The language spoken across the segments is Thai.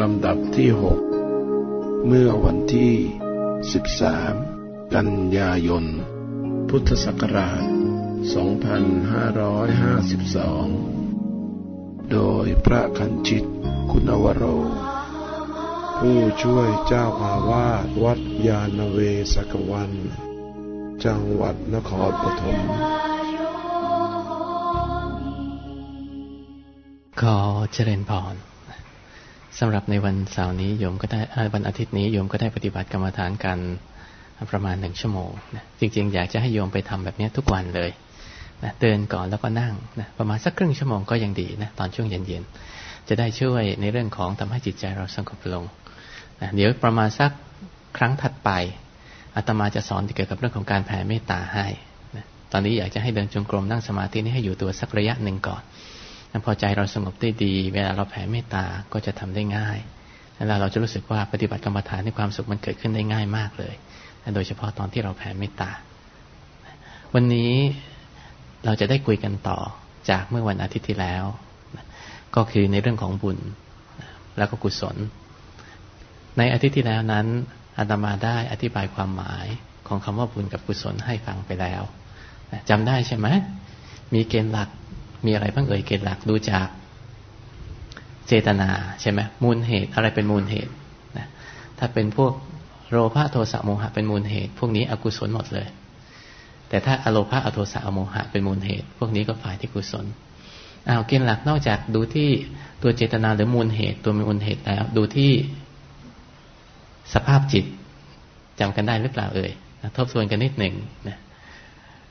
ลำดับที่หกเมื่อวันที่ 13 กันยายน พุทธศักราช 2552 โดยพระคันชิตคุณวโร ผู้ช่วยเจ้าอาวาสวัดยาณเวศกวัน จังหวัดนครปฐมขอเจริญพร สำหรับในวันเสาร์นี้โยมก็ได้วันอาทิตย์นี้โยมก็ได้ปฏิบัติกรรมฐานกันประมาณหนึ่งชั่วโมงนะจริง ๆ อยากจะให้โยมไปทำแบบนี้ทุกวันเลยนะเดินก่อนแล้วก็นั่งนะประมาณสักครึ่งชั่วโมงก็ยังดีนะตอนช่วงเย็นๆจะได้ช่วยในเรื่องของทำให้จิตใจเราสงบลงนะเดี๋ยวประมาณสักครั้งถัดไปอาตมาจะสอนเกี่ยวกับเรื่องของการแผ่เมตตาให้นะตอนนี้อยากจะให้เดินจงกรมนั่งสมาธินี้ให้อยู่ตัวสักระยะหนึ่งก่อน พอใจเราสงบได้ดี เวลาเราแผ่เมตตาก็จะทำได้ง่ายแล้วเราจะรู้สึกว่าปฏิบัติกรรมฐานในความสุขมันเกิดขึ้นได้ง่ายมากเลย โดยเฉพาะตอนที่เราแผ่เมตตา วันนี้เราจะได้คุยกันต่อจากเมื่อวันอาทิตย์ที่แล้ว ก็คือในเรื่องของบุญแล้วก็กุศล ในอาทิตย์ที่แล้วนั้นอาตมาได้อธิบายความหมายของคำว่าบุญกับกุศลให้ฟังไปแล้วจำได้ใช่ไหมมีเกณฑ์หลัก มีอะไรบ้างเอ่ยเกณฑ์หลักดูจากเจตนาใช่ไหมมูลเหตุอะไรเป็นมูลเหตุนะถ้าเป็นพวกโลภะโทสะโมหะเป็นมูลเหตุ พวกนี้อกุศลหมดเลย แต่ถ้าอโลภะอโทสะอโมหะเป็นมูลเหตุ พวกนี้ก็ฝ่ายที่กุศลเอาเกณฑ์หลักนอกจากดูที่ตัวเจตนาหรือมูลเหตุ ตัวมูลเหตุแล้ว ดูที่สภาพจิตจำกันได้หรือเปล่าเอ่ยทบทวนกันนิดหนึ่งนะ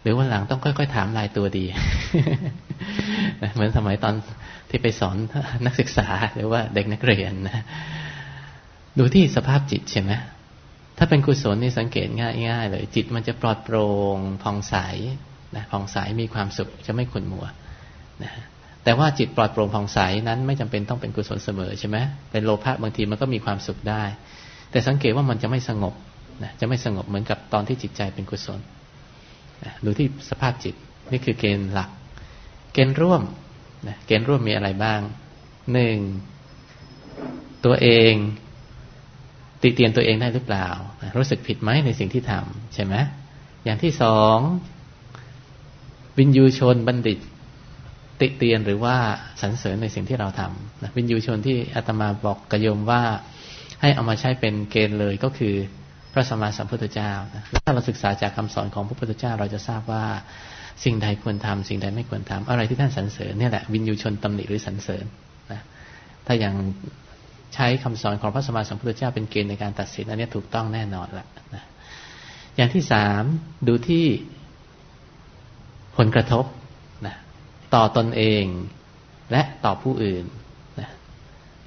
หรือวันหลังต้องค่อย ๆ ถามลายตัวดี เหมือนสมัยตอนที่ไปสอนนักศึกษาหรือว่าเด็กนักเรียนนะดูที่สภาพจิตใช่ไหมถ้าเป็นกุศลนี่สังเกตง่ายๆเลย จิตมันจะปลอดโปร่งผ่องใสนะผ่องใสมีความสุขจะไม่ขุ่นมัวนะแต่ว่าจิตปลอดโปร่งผ่องใสนั้นไม่จำเป็นต้องเป็นกุศลเสมอใช่ไหมเป็นโลภะบางทีมันก็มีความสุขได้ แต่สังเกตว่ามันจะไม่สงบนะจะไม่สงบเหมือนกับตอนที่จิตใจเป็นกุศล ดูที่สภาพจิตนี่คือเกณฑ์หลัก เกณฑ์ร่วมนะเกณฑ์ร่วมมีอะไรบ้างหนึ่งตัวเองติเตียนตัวเองได้หรือเปล่า รู้สึกผิดไหมในสิ่งที่ทำใช่ไหมอย่างที่สองวินยูชนบัณฑิต ติเตียนหรือว่าสรรเสริญในสิ่งที่เราทำนะวินยูชนที่อาตมาบอกกระยมว่าให้เอามาใช้เป็นเกณฑ์เลยก็คือ พระสมมาสัมพุทธเจ้าถ้าเราศึกษาจากคำสอนของพระพุทธเจ้า เราจะทราบว่าสิ่งใดควรทำสิ่งใดไม่ควรทำอะไรที่ท่านสรรเสริญนี่แหละวินยูชนตำหนิหรือสรรเสริญนะถ้าอย่างใช้คำสอนของพระสมมาสัมพุทธเจ้าเป็นเกณฑ์ในการตัดสินอันนี้ถูกต้องแน่นอนละนะอย่างที่สามดูที่ผลกระทบนะต่อตนเองและต่อผู้อื่นนะ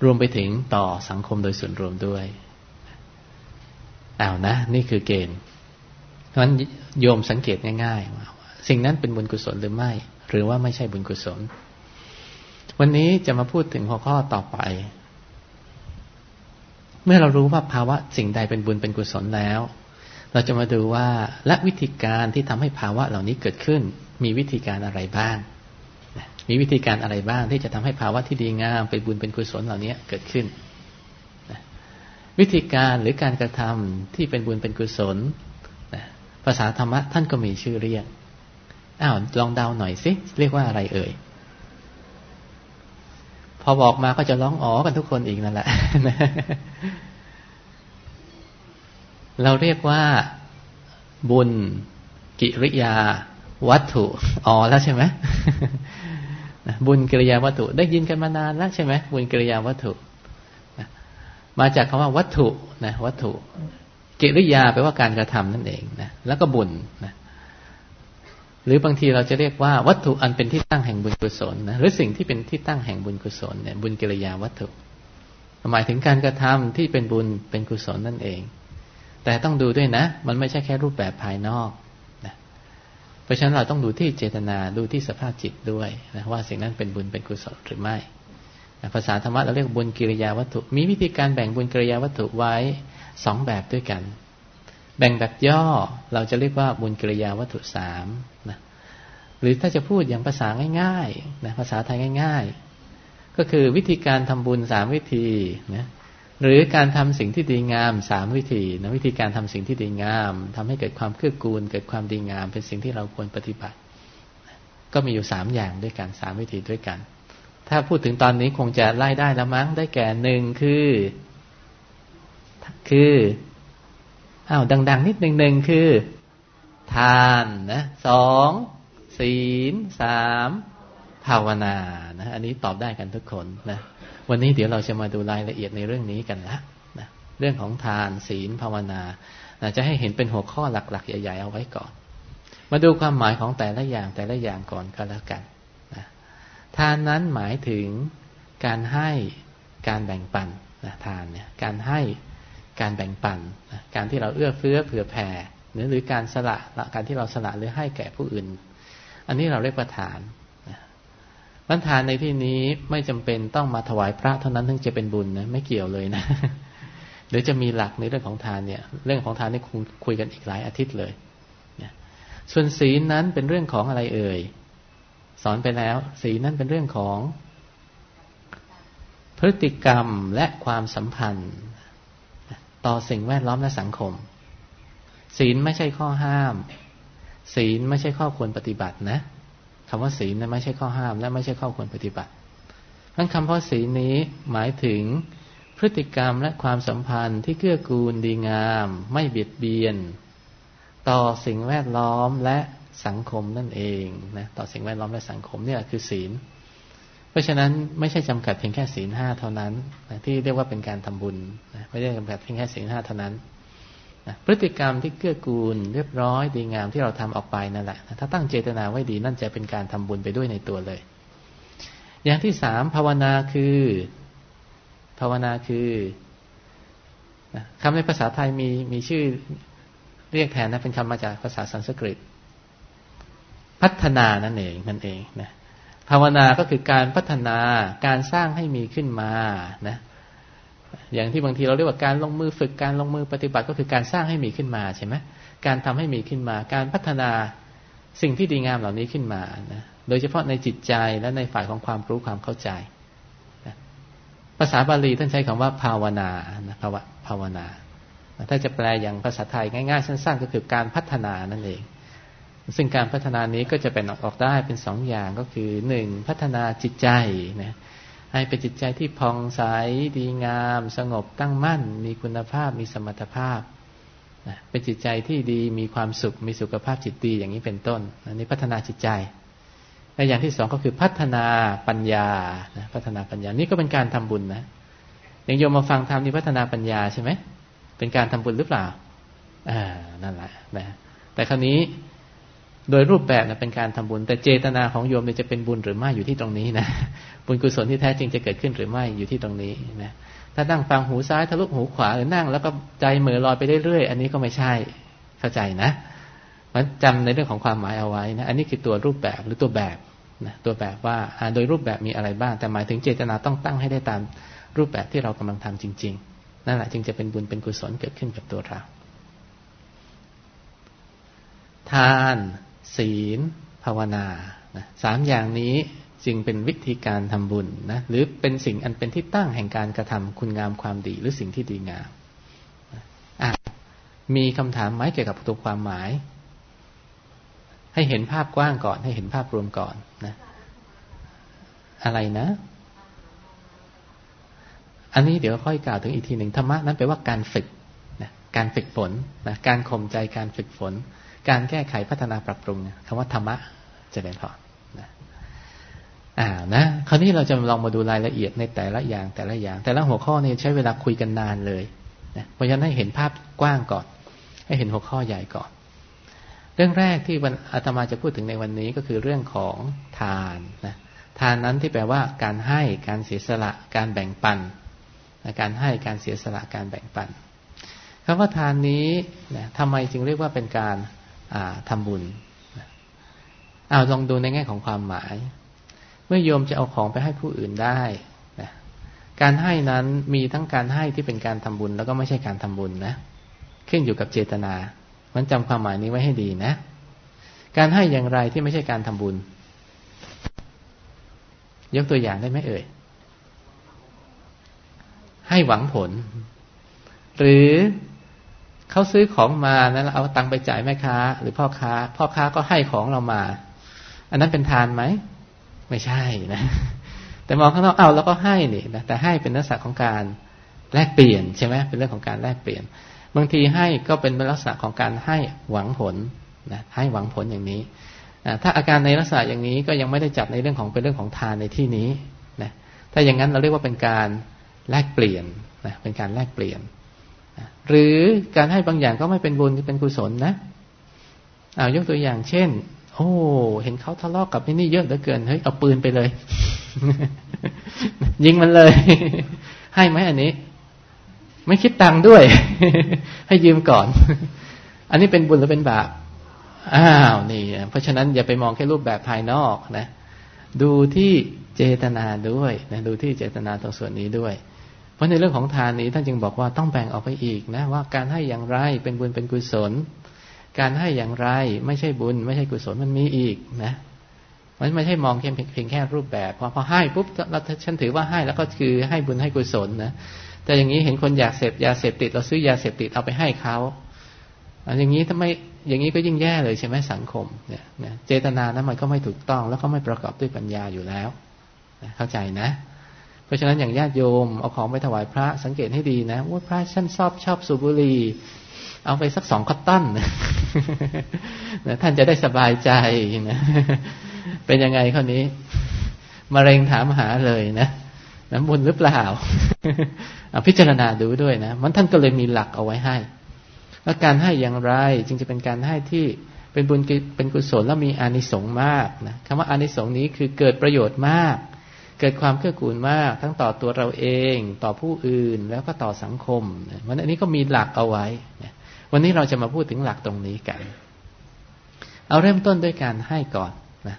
รวมไปถึงต่อสังคมโดยส่วนรวมด้วย เอานะ นี่คือเกณฑ์เพราะฉะนั้นโยมสังเกตง่ายๆสิ่งนั้นเป็นบุญกุศลหรือไม่ หรือว่าไม่ใช่บุญกุศล วันนี้จะมาพูดถึงหัวข้อต่อไป เมื่อเรารู้ว่าภาวะสิ่งใดเป็นบุญเป็นกุศลแล้ว เราจะมาดูว่าและวิธีการที่ทำให้ภาวะเหล่านี้เกิดขึ้น มีวิธีการอะไรบ้าง มีวิธีการอะไรบ้างที่จะทำให้ภาวะที่ดีงามเป็นบุญเป็นกุศลเหล่านี้เกิดขึ้น วิธีการหรือการกระทำที่เป็นบุญเป็นกุศลภาษาธรรมะท่านก็มีชื่อเรียกอ้าวลองเดาหน่อยสิเรียกว่าอะไรเอ่ย พอบอกมาก็จะร้องอ๋อกันทุกคนอีกนั่นแหละ เราเรียกว่าบุญกิริยาวัตถุอ๋อแล้วใช่ไหมบุญกิริยาวัตถุ ได้ยินกันมานานแล้วใช่ไหมบุญกิริยาวัตถุ มาจากคำว่าวัตถุนะวัตถุ กิริยาแปลว่าการกระทำนั่นเองนะแล้วก็บุญนะหรือบางทีเราจะเรียกว่าวัตถุอันเป็นที่ตั้งแห่งบุญกุศลนะหรือสิ่งที่เป็นที่ตั้งแห่งบุญกุศลเนี่ยบุญกิริยาวัตถุ หมายถึงการกระทำที่เป็นบุญเป็นกุศลนั่นเอง แต่ต้องดูด้วยนะ มันไม่ใช่แค่รูปแบบภายนอกนะเพราะฉะนั้นเราต้องดูที่เจตนาดูที่สภาพจิตด้วยนะว่าสิ่งนั้นเป็นบุญเป็นกุศลหรือไม่ ภาษาธรรมะเราเรียกบุญกิริยาวัตถุ มีวิธีการแบ่งบุญกิริยาวัตถุไว้สองแบบด้วยกัน แบ่งแบบย่อเราจะเรียกว่าบุญกิริยาวัตถุสามนะหรือถ้าจะพูดอย่างภาษาง่ายๆนะภาษาไทยง่าย ๆ ก็คือวิธีการทำบุญสามวิธีนะหรือการทำสิ่งที่ดีงามสามวิธีนะวิธีการทำสิ่งที่ดีงามทำให้เกิดความเกื้อกูล เกิดความดีงาม เป็นสิ่งที่เราควรปฏิบัติ ก็มีอยู่สามอย่างด้วยกันสามวิธีด้วยกัน ถ้าพูดถึงตอนนี้คงจะไล่ได้แล้วมั้งได้แก่หนึ่งคือ คืออ้าวดัง ๆ นิดหนึ่งหนึ่งคือ ทานนะสองศีลสามภาวนานะอันนี้ตอบได้กันทุกคนนะวันนี้เดี๋ยวเราจะมาดูรายละเอียดในเรื่องนี้กันละนะเรื่องของทานศีลภาวนานะจะให้เห็นเป็นหัวข้อหลัก ๆ ใหญ่ ๆ เอาไว้ก่อน มาดูความหมายของแต่ละอย่างแต่ละอย่างก่อนก็แล้วกัน ทานนั้นหมายถึงการให้การแบ่งปันนะทานเนี่ยการให้การแบ่งปันนะการที่เราเอื้อเฟื้อเผื่อแผ่หรือหรือการสละการที่เราสละหรือให้แก่ผู้อื่น อันนี้เราเรียกว่าทานบันทานในที่นี้ไม่จำเป็นต้องมาถวายพระเท่านั้นถึงจะเป็นบุญนะไม่เกี่ยวเลยนะหรือจะมีหลักในเรื่องของทานเนี่ย เรื่องของทานนี่คงคุยกันอีกหลายอาทิตย์เลยเนี่ยส่วนศีลนั้นเป็นเรื่องของอะไรเอ่ย สอนไปแล้วศีนั้นเป็นเรื่องของ พฤติกรรมและความสัมพันธ์ ต่อสิ่งแวดล้อมและสังคม ศีลไม่ใช่ข้อห้าม ศีลไม่ใช่ข้อควรปฏิบัตินะคำว่าศีลนั้นไม่ใช่ข้อห้าม และไม่ใช่ข้อควรปฏิบัติทั้งคำว่าศีลนี้หมายถึงพฤติกรรมและความสัมพันธ์ที่เกื้อกูลดีงาม ไม่เบียดเบียน ต่อสิ่งแวดล้อมและ สังคมนั่นเองนะต่อสิ่งแวดล้อมและสังคมเนี่ยคือศีล เพราะฉะนั้นไม่ใช่จำกัดเพียงแค่ศีลห้าเท่านั้นนะที่เรียกว่าเป็นการทำบุญนะไม่ได้จำกัดเพียงแค่ศีลห้าเท่านั้นนะพฤติกรรมที่เกื้อกูลเรียบร้อยดีงามที่เราทำออกไปนั่นแหละถ้าตั้งเจตนาไว้ดีนั่นจะเป็นการทำบุญไปด้วยในตัวเลย อย่างที่สามภาวนาคือ ภาวนาคือคำในภาษาไทยมีมีชื่อเรียกแทนนะเป็นคำมาจากภาษาสันสกฤต พัฒนานั่นเองนั่นเองนะภาวนาก็คือการพัฒนาการสร้างให้มีขึ้นมานะอย่างที่บางทีเราเรียกว่าการลงมือฝึกการลงมือปฏิบัติก็คือการสร้างให้มีขึ้นมาใช่ไหมการทำให้มีขึ้นมา การพัฒนาสิ่งที่ดีงามเหล่านี้ขึ้นมานะโดยเฉพาะในจิตใจและในฝ่ายของความรู้ความเข้าใจนะภาษาบาลีท่านใช้คำว่าภาวนานะภาวะภาวนา ถ้าจะแปลอย่างภาษาไทยง่ายๆ สั้น ๆ ก็คือการพัฒนานั่นเอง ซึ่งการพัฒนานี้ก็จะเป็นออกได้เป็นสองอย่างก็คือหนึ่งพัฒนาจิตใจนะให้เป็นจิตใจที่ผ่องใสดีงาม สงบตั้งมั่น มีคุณภาพมีสมรรถภาพนะเป็นจิตใจที่ดีมีความสุข มีสุขภาพจิตดีอย่างนี้เป็นต้นอันนี้พัฒนาจิตใจและอย่างที่สองก็คือพัฒนาปัญญานะพัฒนาปัญญานี่ก็เป็นการทำบุญนะอย่างโยมมาฟังธรรมนี่พัฒนาปัญญาใช่ไหมเป็นการทำบุญหรือเปล่าอ่านั่นแหละนะแต่คราวนี้ โดยรูปแบบนะเป็นการทำบุญ แต่เจตนาของโยมจะเป็นบุญหรือไม่อยู่ที่ตรงนี้นะบุญกุศลที่แท้จริงจะเกิดขึ้นหรือไม่อยู่ที่ตรงนี้นะถ้านั่งฟังหูซ้ายทะลุหูขวาหรือนั่ง แล้วก็ใจเหมือลอยไปเรื่อยๆอันนี้ก็ไม่ใช่เข้าใจนะมันจำในเรื่องของความหมายเอาไว้นะอันนี้คือตัวรูปแบบหรือตัวแบบนะตัวแบบว่าโดยรูปแบบมีอะไรบ้าง แต่หมายถึงเจตนาต้องตั้งให้ได้ตามรูปแบบที่เรากำลังทำจริง ๆ นั่นแหละจึงจะเป็นบุญเป็นกุศลเกิดขึ้นกับตัวเราทาน ศีล ภาวนานะสามอย่างนี้จึงเป็นวิธีการทำบุญนะหรือเป็นสิ่งอันเป็นที่ตั้งแห่งการกระทำคุณงามความดี หรือสิ่งที่ดีงามอะมีคำถามไหมเกี่ยวกับตัวความหมาย ให้เห็นภาพกว้างก่อน ให้เห็นภาพรวมก่อนนะอะไรนะ อันนี้เดี๋ยวค่อยกล่าวถึงอีกทีหนึ่งธรรมะนั้นแปลว่าการฝึกนะการฝึกฝนนะการข่มใจการฝึกฝน การแก้ไขพัฒนาปรับปรุงคำว่าธรรมะจะเป็นพอนะอ่านะคราวนี้เราจะลองมาดูรายละเอียดในแต่ละอย่างแต่ละอย่าง แต่ละหัวข้อเนี่ยใช้เวลาคุยกันนานเลยนะเพราะฉะนั้นให้เห็นภาพกว้างก่อน ให้เห็นหัวข้อใหญ่ก่อน เรื่องแรกที่อาตมาจะพูดถึงในวันนี้ก็คือเรื่องของทานนะทานนั้นที่แปลว่าการให้การเสียสละการแบ่งปันการให้การเสียสละการแบ่งปันคำว่าทานนี้นะทำไมจึงเรียกว่าเป็นการ ทำบุญเอาลองดูในแง่ของความหมาย เมื่อโยมจะเอาของไปให้ผู้อื่นได้นะการให้นั้นมีทั้งการให้ที่เป็นการทำบุญ แล้วก็ไม่ใช่การทำบุญนะขึ้นอยู่กับเจตนา มันจำความหมายนี้ไว้ให้ดีนะ การให้อย่างไรที่ไม่ใช่การทำบุญ ยกตัวอย่างได้ไหมเอ่ยใให้หวังผล หรือ เขาซื้อของมาแล้วเเอาตังไปจ่ายแม่ค้า หรือพ่อค้า พ่อค้าก็ให้ของเรามา อันนั้นเป็นทานไหมไม่ใช่นะ แต่มองข้างนอกเอาแล้วก็ให้นี่นะแต่ให้เป็นลักษณะของการแลกเปลี่ยนใช่ไหมเป็นเรื่องของการแลกเปลี่ยน บางทีให้ก็เป็นลักษณะของการให้หวังผลนะให้หวังผลอย่างนี้ถ้าอาการในลักษณะอย่างนี้ก็ยังไม่ได้จับในเรื่องของเป็นเรื่องของทานในที่นี้นะถ้าอย่างนั้นเราเรียกว่าเป็นการแลกเปลี่ยนนะเป็นการแลกเปลี่ยน หรือการให้บางอย่างก็ไม่เป็นบุญเป็นกุศลนะเอายกตัวอย่างเช่น โอ้ เห็นเขาทะเลาะกกับนี่เยอะเหลือเกินเฮ้ยเอาปืนไปเลย ยิงมันเลย ให้ไหมอันนี้ ไม่คิดตังค์ด้วย ให้ยืมก่อน อันนี้เป็นบุญหรือเป็นบาปอ้าวนี่ เพราะฉะนั้นอย่าไปมองแค่รูปแบบภายนอกนะ ดูที่เจตนาด้วยนะดูที่เจตนาตรงส่วนนี้ด้วย ราะในเรื่องของทานนี้ท่านจึงบอกว่าต้องแบ่งออกไปอีกนะว่าการให้อย่างไรเป็นบุญเป็นกุศล การให้อย่างไรไม่ใช่บุญ ไม่ใช่กุศลมันมีอีกนะมันไม่ใช่มองแค่เพียงแค่รูปแบบพอพอให้ปุ๊บเราฉันถือว่าให้แล้วก็คือให้บุญให้กุศลนะแต่อย่างนี้เห็นคนอยากเสพยาเสพติด เราซื้อยาเสพติดเอาไปให้เขาอันอย่างนี้ทำไมอย่างนี้ก็ยิ่งแย่เลยใช่ไหมสังคมเนี่ยเจตนานั้นมันก็ไม่ถูกต้องแล้วก็ไม่ประกอบด้วยปัญญาอยู่แล้วเข้าใจนะ เพราะฉะนั้นอย่างญาติโยมเอาของไปถวายพระสังเกตให้ดีนะว่าพระท่านชอบชอบสูบบุหรี่เอาไปสักสองคัตตันนะท่านจะได้สบายใจนะเป็นยังไงข้อนี้มะเร็งถามหาเลยนะน้ำบุญหรือเปล่าพิจารณาดูด้วยนะมันท่านก็เลยมีหลักเอาไว้ให้แล้วการให้อย่างไรจึงจะเป็นการให้ที่เป็นบุญเป็นกุศลแล้วมีอานิสงส์มากนะคำว่าอานิสงส์นี้คือเกิดประโยชน์มาก เกิดความเกื้อกูลมากทั้งต่อตัวเราเองต่อผู้อื่นแล้วก็ต่อสังคมวันนี้ก็มีหลักเอาไว้วันนี้เราจะมาพูดถึงหลักตรงนี้กัน เอาเริ่มต้นด้วยการให้ก่อนนะ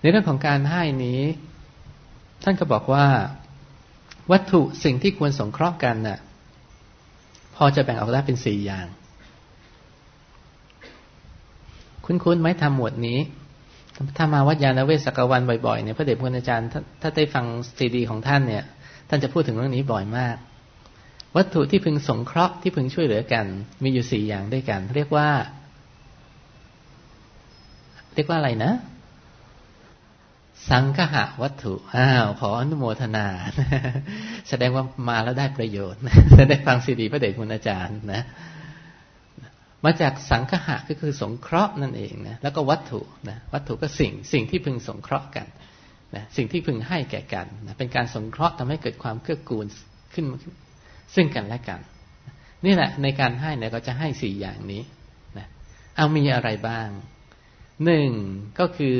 ในเรื่องของการให้นี้ ท่านก็บอกว่า วัตถุสิ่งที่ควรสงเคราะห์กันนะ่ะ พอจะแบ่งออกได้เป็นสี่อย่าง คุ้นๆไหมทำหมวดนี้ ถ้ามาวัดยาณเวศกวันบ่อยๆเนี่ยพระเดชพระคุณอาจารย์ถ้าถ้าได้ฟังซีดีของท่านเนี่ย ท่านจะพูดถึงเรื่องนี้บ่อยมาก วัตถุที่พึงสงเคราะห์ที่พึงช่วยเหลือกัน มีอยู่สี่อย่างด้วยกัน เรียกว่า เรียกว่าอะไรนะ สังฆะวัตถุอ้าวขออนุโมทนา แสดงว่ามาแล้วได้ประโยชน์ได้ฟังซีดีพระเดชคุณอาจารย์นะ มาจากสังคหะก็คือสงเคราะห์นั่นเองนะแล้วก็วัตถุนะวัตถุก็สิ่งสิ่งที่พึงสงเคราะห์กันนะสิ่งที่พึงให้แก่กันนะเป็นการสงเคราะห์ทำให้เกิดความเกื้อกูลขึ้นซึ่งกันและกัน นี่แหละในการให้เนี่ยก็จะให้สี่อย่างนี้นะเอามีอะไรบ้างหนึ่งก็คือ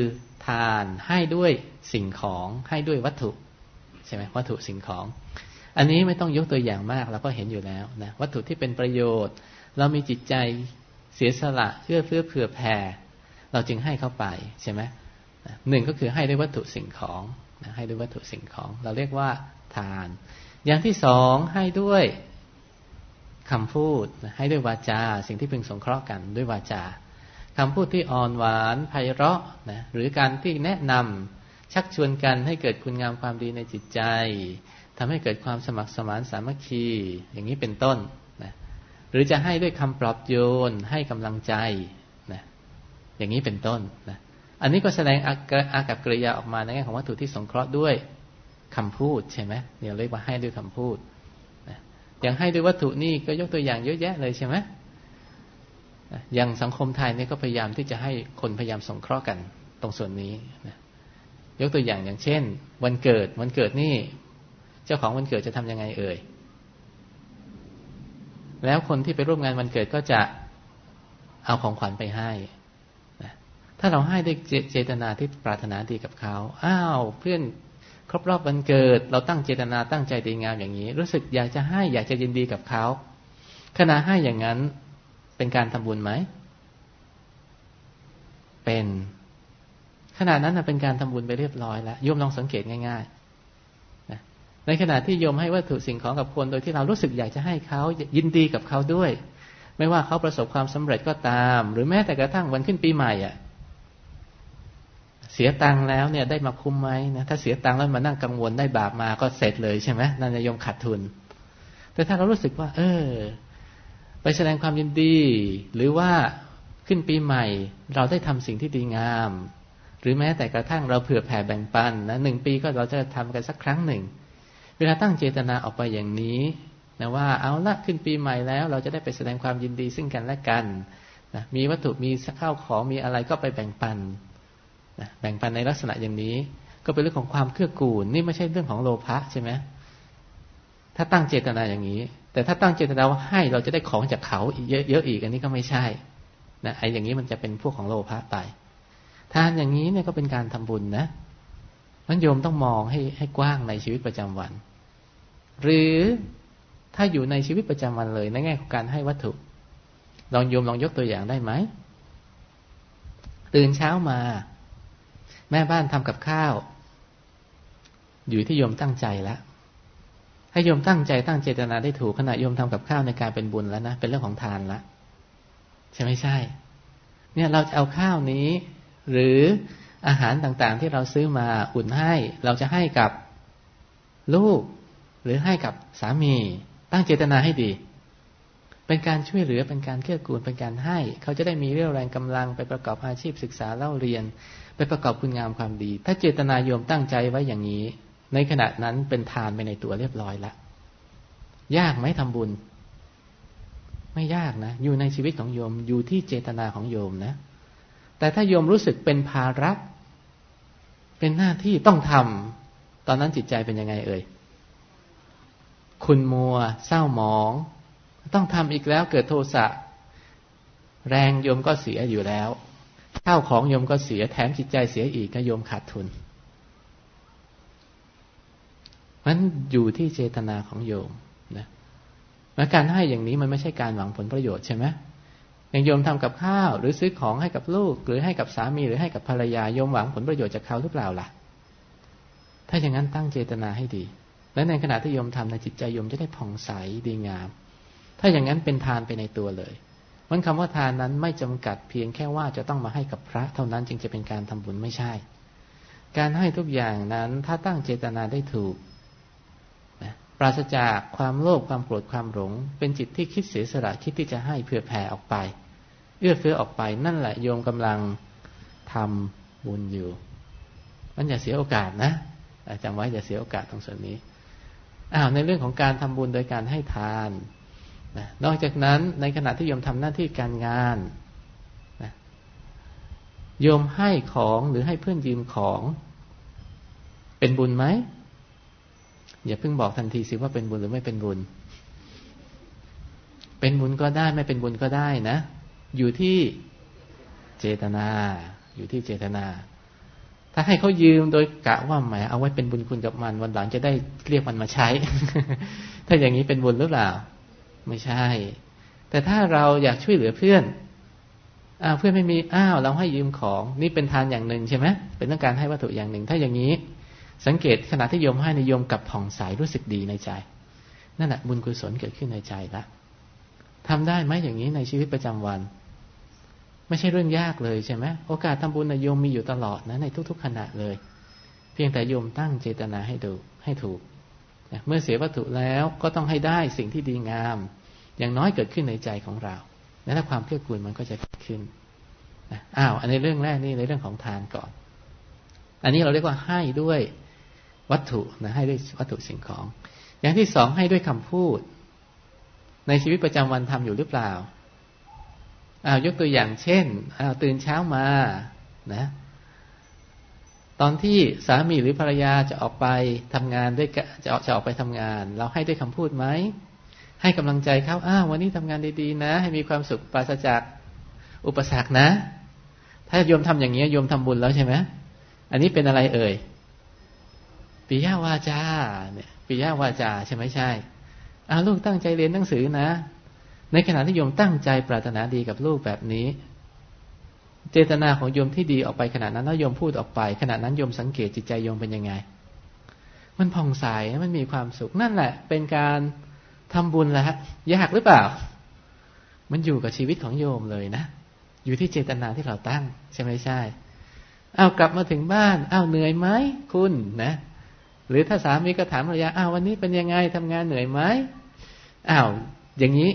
ทานให้ด้วยสิ่งของให้ด้วยวัตถุใช่ไหมวัตถุสิ่งของ อันนี้ไม่ต้องยกตัวอย่างมากเราก็เห็นอยู่แล้วนะวัตถุที่เป็นประโยชน์ เรามีจิตใจเสียสละเพื่อเพื่อเผื่อแผ่ เราจึงให้เข้าไปใช่ไหมหนึ่งก็คือให้ด้วยวัตถุสิ่งของให้ด้วยวัตถุสิ่งของ เราเรียกว่าทาน อย่างที่สองให้ด้วยคำพูดให้ด้วยวาจา สิ่งที่พึงสงเคราะห์กันด้วยวาจาคำพูดที่อ่อนหวานไพเราะนะหรือการที่แนะนำชักชวนกันให้เกิดคุณงามความดีในจิตใจทำให้เกิดความสมัครสมานสามัคคี อย่างนี้เป็นต้น หรือจะให้ด้วยคำปลอบโยนให้กำลังใจนะอย่างนี้เป็นต้นนะอันนี้ก็แสดงอากับกริยาออกมาในแง่ของวัตถุที่สงเคราะห์ด้วยคำพูดใช่ไหมเนี่ยเรียกว่าให้ด้วยคำพูดนะอย่างให้ด้วยวัตถุนี่ก็ยกตัวอย่างเยอะแยะเลยใช่ไหมอย่างสังคมไทยเนี่ยก็พยายามที่จะให้คนพยายามสงเคราะห์กันตรงส่วนนี้นะยกตัวอย่างอย่างเช่น วันเกิดวันเกิดนี่ เจ้าของวันเกิดจะทํำยังไงเอ่ย แล้วคนที่ไปร่วมงานวันเกิดก็จะเอาของขวัญไปให้นะถ้าเราให้ด้วยเจตนาที่ปรารถนาดีกับเขาอ้าวเพื่อนครบรอบวันเกิด เราตั้งเจตนาตั้งใจดีงามอย่างนี้ รู้สึกอยากจะให้อยากจะยินดีกับเขาขณะให้อย่างนั้นเป็นการทำบุญไหม เป็น ขณะนั้นเป็นการทำบุญไปเรียบร้อยแล้วโยมลองสังเกตง่าย ในขณะที่โยมให้วัตถุสิ่งของกับคน โดยที่เรารู้สึกอยากจะให้เขายินดีกับเขาด้วย ไม่ว่าเขาประสบความสำเร็จก็ตาม หรือแม้แต่กระทั่งวันขึ้นปีใหม่อะ เสียตังค์แล้วเนี่ยได้มาคุ้มไหมนะถ้าเสียตังค์แล้วมานั่งกังวลได้บาปมาก็เสร็จเลยใช่ไหมนั่นจะยมขาดทุน แต่ถ้าเรารู้สึกว่า เออ ไปแสดงความยินดี หรือว่าขึ้นปีใหม่ เราได้ทำสิ่งที่ดีงาม หรือแม้แต่กระทั่งเราเผื่อแผ่แบ่งปันนะหนึ่งปีก็เราจะทำกันสักครั้งหนึ่ง เวลาตั้งเจตนาออกไปอย่างนี้นะว่าเอาละขึ้นปีใหม่แล้ว เราจะได้ไปแสดงความยินดีซึ่งกันและกันนะมีวัตถุมีข้าวของมีอะไรก็ไปแบ่งปันนะแบ่งปันในลักษณะอย่างนี้ ก็เป็นเรื่องของความเกื้อกูล นี่ไม่ใช่เรื่องของโลภะใช่ไหมถ้าตั้งเจตนาอย่างนี้ แต่ถ้าตั้งเจตนาว่าให้เราจะได้ของจากเขาเยอะๆอีกอันนี้ก็ไม่ใช่นะไอ้อย่างนี้มันจะเป็นพวกของโลภะไปทานอย่างนี้เนี่ยก็เป็นการทำบุญนะ มันโยมต้องมองให้ให้กว้างในชีวิตประจำวัน หรือถ้าอยู่ในชีวิตประจำวันเลยในแง่ของการให้วัตถุ ลองโยมลองยกตัวอย่างได้ไหม ตื่นเช้ามา แม่บ้านทำกับข้าว อยู่ที่โยมตั้งใจแล้วให้โยมตั้งใจตั้งเจตนาได้ถูกขณะโยมทำกับข้าวในการเป็นบุญแล้วนะเป็นเรื่องของทานละใช่ไม่ใช่ เนี่ยเราจะเอาข้าวนี้ หรือ อาหารต่างๆที่เราซื้อมาอุ่นให้ เราจะให้กับลูก หรือให้กับสามี ตั้งเจตนาให้ดี เป็นการช่วยเหลือเป็นการเกื้อกูลเป็นการให้ เขาจะได้มีเรี่ยวแรงกำลังไปประกอบอาชีพศึกษาเล่าเรียน ไปประกอบคุณงามความดี ถ้าเจตนาโยมตั้งใจไว้อย่างนี้ ในขณะนั้นเป็นทานไปในตัวเรียบร้อยล้วยากไหมทำบุญ ไม่ยากนะ อยู่ในชีวิตของโยมอยู่ที่เจตนาของโยมนะแต่ถ้าโยมรู้สึกเป็นภาระ เป็นหน้าที่ต้องทำตอนนั้นจิตใจเป็นยังไงเอ่ยคุณมัวเศร้าหมอง ต้องทำอีกแล้วเกิดโทสะแรงโยมก็เสียอยู่แล้วข้าวของโยมก็เสียแถมจิตใจเสียอีกก็โยมขาดทุนมันอยู่ที่เจตนาของโยมนะและการให้อย่างนี้มันไม่ใช่การหวังผลประโยชน์ใช่ไหม อย่างโยมทำกับข้าว หรือซื้อของให้กับลูก หรือให้กับสามีหรือให้กับภรรยาโยมหวังผลประโยชน์จากเขาหรือเปล่าล่ะ ถ้าอย่างนั้นตั้งเจตนาให้ดี และในขณะที่โยมทำในจิตใจโยมจะได้ผ่องใสดีงาม ถ้าอย่างนั้นเป็นทานไปในตัวเลยมันคำว่าทานนั้นไม่จำกัดเพียงแค่ว่าจะต้องมาให้กับพระเท่านั้นจึงจะเป็นการทำบุญไม่ใช่ การให้ทุกอย่างนั้นถ้าตั้งเจตนาได้ถูก ปราศจากความโลภความโกรธความหลง เป็นจิตที่คิดเสียสละคิดที่จะให้เพื่อแผ่ออกไป เอื้อเฟื้อออกไปนั่นแหละโยมกำลังทำบุญอยู่ มันอย่าเสียโอกาสนะจำไว้อย่าเสียโอกาสตรงส่วนนี้อ้าวในเรื่องของการทำบุญโดยการให้ทานนะนอกจากนั้นในขณะที่โยมทำหน้าที่การงานนะโยมให้ของหรือให้เพื่อนยืมของ เป็นบุญไหม อย่าเพิ่งบอกทันทีสิว่าเป็นบุญหรือไม่เป็นบุญ เป็นบุญก็ได้ไม่เป็นบุญก็ได้นะ อยู่ที่เจตนา อยู่ที่เจตนา ถ้าให้เขายืมโดยกะว่าหมายเอาไว้เป็นบุญคุณกับมัน วันหลังจะได้เรียกมันมาใช้ ถ้าอย่างนี้เป็นบุญหรือเปล่า ไม่ใช่ แต่ถ้าเราอยากช่วยเหลือเพื่อนอ้าวเพื่อนไม่มีอ้าวเราให้ยืมของ นี่เป็นทานอย่างหนึ่งใช่ไหมเป็นต้องการให้วัตถุอย่างหนึ่ง ถ้าอย่างนี้ สังเกตขณะที่โยมให้ในโยมกับผ่องใสรู้สึกดีในใจ นั่นแหละบุญกุศลเกิดขึ้นในใจละทำได้ไหมอย่างนี้ในชีวิตประจำวัน ไม่ใช่เรื่องยากเลยใช่ไหมโอกาสทำบุญนโยมมีอยู่ตลอดนะในทุก ๆ ขณะเลย เพียงแต่โยมตั้งเจตนาให้ดูให้ถูกเมื่อเสียวัตถุแล้วก็ต้องให้ได้สิ่งที่ดีงาม อย่างน้อยเกิดขึ้นในใจของเราและถ้าความเพื่อกูลมันก็จะเกิดขึ้นอ้าวอันในเรื่องแรกนี่ในเรื่องของทานก่อน อันนี้เราเรียกว่าให้ด้วย วัตถุนะให้ด้วยวัตถุสิ่งของ อย่างที่สองให้ด้วยคำพูด ในชีวิตประจำวันทำอยู่หรือเปล่าอ้าวยกตัวอย่างเช่นอ้าวตื่นเช้ามานะ ตอนที่สามีหรือภรรยาจะออกไปทำงานด้วยจะออกจะออกไปทำงาน เราให้ด้วยคำพูดไหมให้กำลังใจเขาอ้าววันนี้ทำงานดีๆนะ ให้มีความสุขปราศจากอุปสรรคนะ ถ้าโยมทำอย่างนี้โยมทำบุญแล้วใช่ไหมอันนี้เป็นอะไรเอ่ย ปิยาวาจาเนี่ยปิยาวาจาใช่ไหมใช่อาลูกตั้งใจเรียนหนังสือนะ ในขณะที่โยมตั้งใจปรารถนาดีกับลูกแบบนี้ เจตนาของโยมที่ดีออกไปขณะนั้นแล้วโยมพูดออกไป ขณะนั้นโยมสังเกตจิตใจโยมเป็นยังไง มันผ่องใสมันมีความสุขนั่นแหละ เป็นการทำบุญแล้วยากหรือเปล่า มันอยู่กับชีวิตของโยมเลยนะ อยู่ที่เจตนาที่เราตั้ง ใช่ไหมใช่ เอากลับมาถึงบ้าน เอาเหนื่อยไหมคุณนะ หรือถ้าสามีก็ถามภรรยาอ้าววันนี้เป็นยังไงทำงานเหนื่อยไหมอ้าวอย่างนี้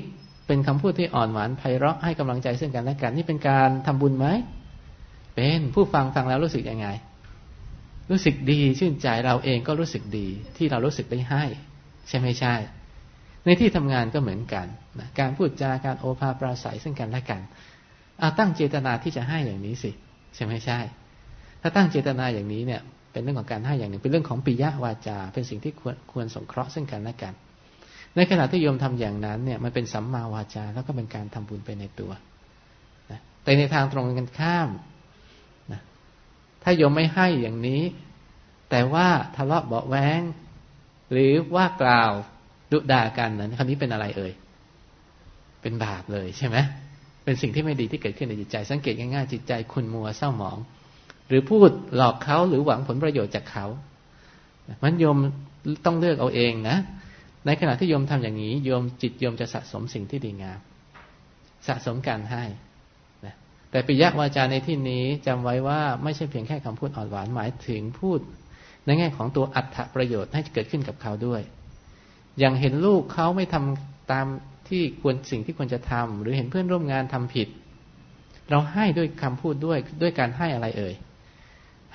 เป็นคำพูดที่อ่อนหวานไพเราะให้กำลังใจซึ่งกันและกันนี่เป็นการทำบุญไหมเป็นผู้ฟังฟังแล้วรู้สึกยังไง รู้สึกดีชื่นใจเราเองก็รู้สึกดีที่เรารู้สึกได้ให้ ใช่ไม่ใช่ ในที่ทำงานก็เหมือนกันนะการพูดจาการโอภาปราศัยซึ่งกันและกันเอาตั้งเจตนาที่จะให้อย่างนี้สิ ใช่ไม่ใช่ ถ้าตั้งเจตนาอย่างนี้เนี่ย เป็นเรื่องของการให้อย่างหนึ่ง เป็นเรื่องของปิยวาจา เป็นสิ่งที่ควรควรสงเคราะห์ซึ่งกันและกัน ในขณะที่โยมทำอย่างนั้นเนี่ยมันเป็นสัมมาวาจาแล้วก็เป็นการทำบุญไปในตัวนะแต่ในทางตรงกันข้ามนะถ้าโยมไม่ให้อย่างนี้ แต่ว่าทะเลาะเบาแวงหรือว่ากล่าวดุด่ากันนั้นคราวนี้เป็นอะไรเอ่ยเป็นบาปเลยใช่ไหมเป็นสิ่งที่ไม่ดีที่เกิดขึ้นในจิตใจ สังเกตง่ายๆจิตใจคุณมัวเศร้าหมอง หรือพูดหลอกเขาหรือหวังผลประโยชน์จากเขามันโยมต้องเลือกเอาเองนะ ในขณะที่โยมทำอย่างนี้โยมจิตโยมจะสะสมสิ่งที่ดีงาม สะสมการให้นะแต่ปิยวาจาในที่นี้จำไว้ว่าไม่ใช่เพียงแค่คำพูดอ่อนหวานหมายถึงพูด ในแง่ของตัวอัตถประโยชน์ให้เกิดขึ้นกับเขาด้วย อย่างเห็นลูกเขาไม่ทำตามที่ควรสิ่งที่ควรจะทำหรือเห็นเพื่อนร่วมงานทำผิด เราให้ด้วยคำพูดด้วยด้วยการให้อะไรเอ่ย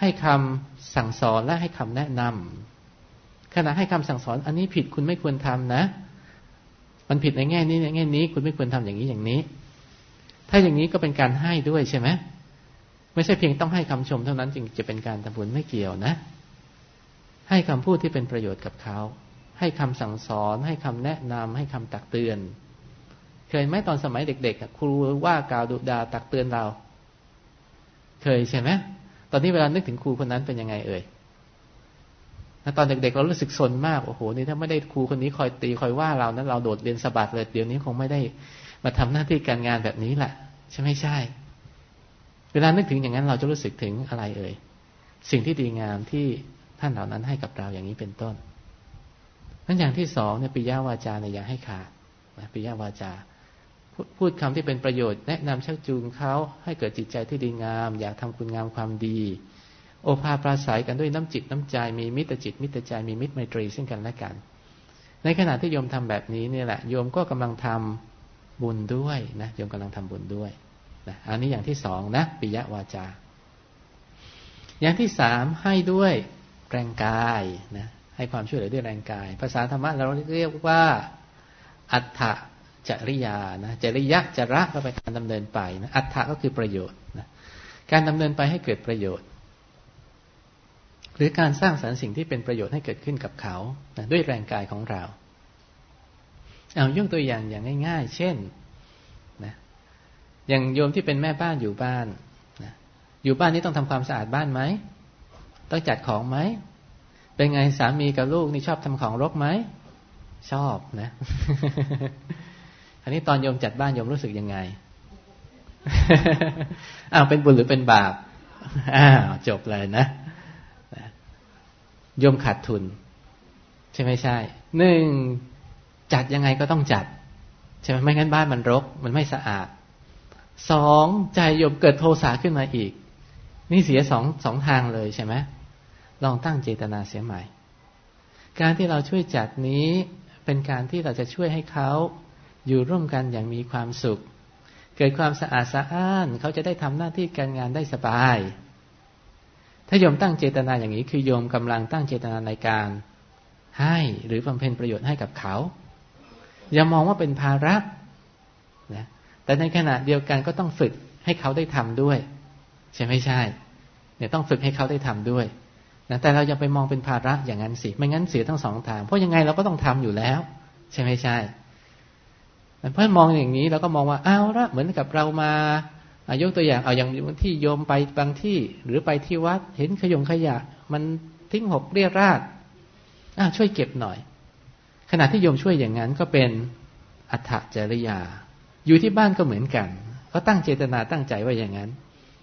ให้คำสั่งสอนและให้คำแนะนำขณะให้คำสั่งสอน อันนี้ผิดคุณไม่ควรทำนะ มันผิดในแง่นี้ในแง่นี้ คุณไม่ควรทำอย่างนี้อย่างนี้ ถ้าอย่างนี้ก็เป็นการให้ด้วยใช่ไหมไม่ใช่เพียงต้องให้คำชมเท่านั้นจึงจะเป็นการทำบุญไม่เกี่ยวนะ ให้คำพูดที่เป็นประโยชน์กับเขา ให้คำสั่งสอน ให้คำแนะนำให้คำตักเตือน เคยไหมตอนสมัยเด็ก ๆ ครูว่ากล่าวดุดาตักเตือนเรา เคยใช่ไหม อนนี้เวลานึกถึงครูคนนั้นเป็นยังไงเอ่ยตอนเด็กๆเรารู้สึกสนมากโอ้โหนี่ถ้าไม่ได้ครูคนนี้คอยตีคอยว่าเรานั้นเราโดดเรียนสะบัดเลยเดี๋ยวนี้คงไม่ได้มาทำหน้าที่การงานแบบนี้แหละใช่ไม่ใช่ เวลานึกถึงอย่างนั้นเราจะรู้สึกถึงอะไรเอ่ยสิ่งที่ดีงามที่ท่านเหล่านั้นให้กับเราอย่างนี้เป็นต้นนั้นอย่างที่สองเนี่ยปิยาวาจาในอย่าให้ขาดปิยาวาจา พูดคำที่เป็นประโยชน์แนะนำชักจูงเขาให้เกิดจิตใจที่ดีงาม อยากทำคุณงามความดี โอภาปราศัยกันด้วยน้ำจิตน้ำใจมีมิตรจิต มิตรใจมีมิตรไมตรีซึ่งกันและกัน ในขณะที่โยมทำแบบนี้เนี่ยแหละโยมก็กำลังทำบุญด้วยนะโยมกำลังทำบุญด้วยนะอันนี้อย่างที่สองนะปิยวาจา อย่างที่สามให้ด้วยแรงกายนะให้ความช่วยเหลือด้วยแรงกาย ภาษาธรรมะเราเรียกว่า อัฏฐ จริยานะจริยะจระก็เป็นการดำเนินไปนะอัฏฐะก็คือประโยชน์นะการดำเนินไปให้เกิดประโยชน์ หรือการสร้างสรรค์สิ่งที่เป็นประโยชน์ให้เกิดขึ้นกับเขานะด้วยแรงกายของเรา เอายกตัวอย่างอย่างง่าย ๆ เช่นนะอย่างโยมที่เป็นแม่บ้านอยู่บ้านนะอยู่บ้านนี้ต้องทำความสะอาดบ้านไหมต้องจัดของไหมเป็นไงสามีกับลูกนี่ชอบทำของรกไหมชอบนะ อันนี้ตอนโยมจัดบ้านโยมรู้สึกยังไง อ้าวเป็นบุญหรือเป็นบาป อ้าวจบเลยนะโยมขาดทุน ใช่ไหมใช่หนึ่งจัดยังไงก็ต้องจัด ใช่ไหมไม่งั้นบ้านมันรก มันไม่สะอาดสองใจโยมเกิดโทสะขึ้นมาอีก นี่เสียสองสองทางเลยใช่ไหมลองตั้งเจตนาเสียใหม่ การที่เราช่วยจัดนี้เป็นการที่เราจะช่วยให้เขา อยู่ร่วมกันอย่างมีความสุข เกิดความสะอาดสะอ้านเขาจะได้ทำหน้าที่การงานได้สบาย ถ้าโยมตั้งเจตนาอย่างนี้คือโยมกำลังตั้งเจตนาในการให้หรือบำเพ็ญประโยชน์ให้กับเขา อย่ามองว่าเป็นภาระนะแต่ในขณะเดียวกันก็ต้องฝึกให้เขาได้ทำด้วย ใช่ไม่ใช่เนี่ยต้องฝึกให้เขาได้ทำด้วยนะแต่เราอย่าไปมองเป็นภาระอย่างนั้นสิ ไม่งั้นเสียทั้งสองทาง เพราะยังไงเราก็ต้องทำอยู่แล้ว ใช่ไม่ใช่ เพื่อนมองอย่างนี้เราก็มองว่าอ้าวละเหมือนกับเรามายกตัวอย่างเอาอย่างที่โยมไปบางที่ หรือไปที่วัดเห็นขยงขยะ มันทิ้งหกเรียราดอ้าวช่วยเก็บหน่อย ขณะที่โยมช่วยอย่างนั้นก็เป็นอัฏฐจริยา อยู่ที่บ้านก็เหมือนกันก็ตั้งเจตนาตั้งใจว่าอย่างนั้น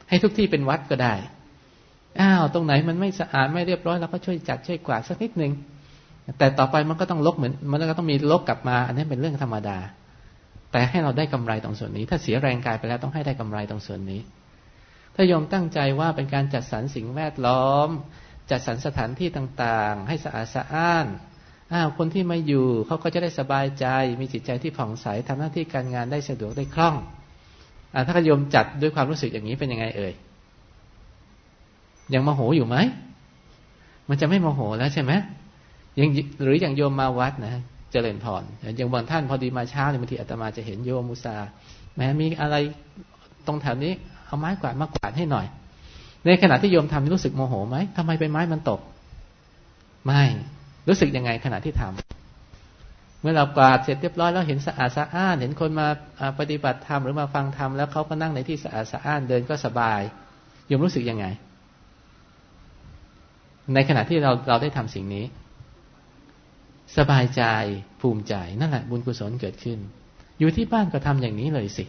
ให้ทุกที่เป็นวัดก็ได้อ้าวตรงไหนมันไม่สะอาดไม่เรียบร้อยเราก็ช่วยจัดช่วยกวาดสักนิดหนึ่งแต่ต่อไปมันก็ต้องลกเหมือน มันก็ต้องมีลกกลับมา อันนี้เป็นเรื่องธรรมดา แต่ให้เราได้กำไรตรงส่วนนี้ ถ้าเสียแรงกายไปแล้วต้องให้ได้กำไรตรงส่วนนี้ ถ้าโยมตั้งใจว่าเป็นการจัดสรรสิ่งแวดล้อม จัดสรรสถานที่ต่างๆ ให้สะอาดสะอ้านอ้าวคนที่มาอยู่เขาก็จะได้สบายใจ มีจิตใจที่ผ่องใสทำหน้าที่การงานได้สะดวกได้คล่องอถ้าโยมจัดด้วยความรู้สึกอย่างนี้เป็นยังไงเอ่ยยังโมโหอยู่ไหมมันจะไม่โมโหแล้วใช่ไหมยังหรืออย่างโยมมาวัดนะ เจริญพรอย่างบางท่านพอดีมาเช้าเนี่ยบางทีอาตมาจะเห็นโยมมุสาแม้มีอะไรตรงแถวนี้เอาไม้กวาดมากวาดให้หน่อย ในขณะที่โยมทำรู้สึกโมโหไหมทำไมเป็นไม้มันตก ไม่รู้สึกยังไงขณะที่ทำเมื่อเรากวาดเสร็จเรียบร้อยแล้วเห็นสะอาดสะอ้านเห็นคนมาปฏิบัติธรรมหรือมาฟังธรรมแล้วเขาก็นั่งในที่สะอาดสะอ้านเดินก็สบายโยมรู้สึกยังไง ในขณะที่เราเราได้ทำสิ่งนี้ สบายใจภูมิใจนั่นแหละบุญกุศลเกิดขึ้น อยู่ที่บ้านก็ทำอย่างนี้เลยสิ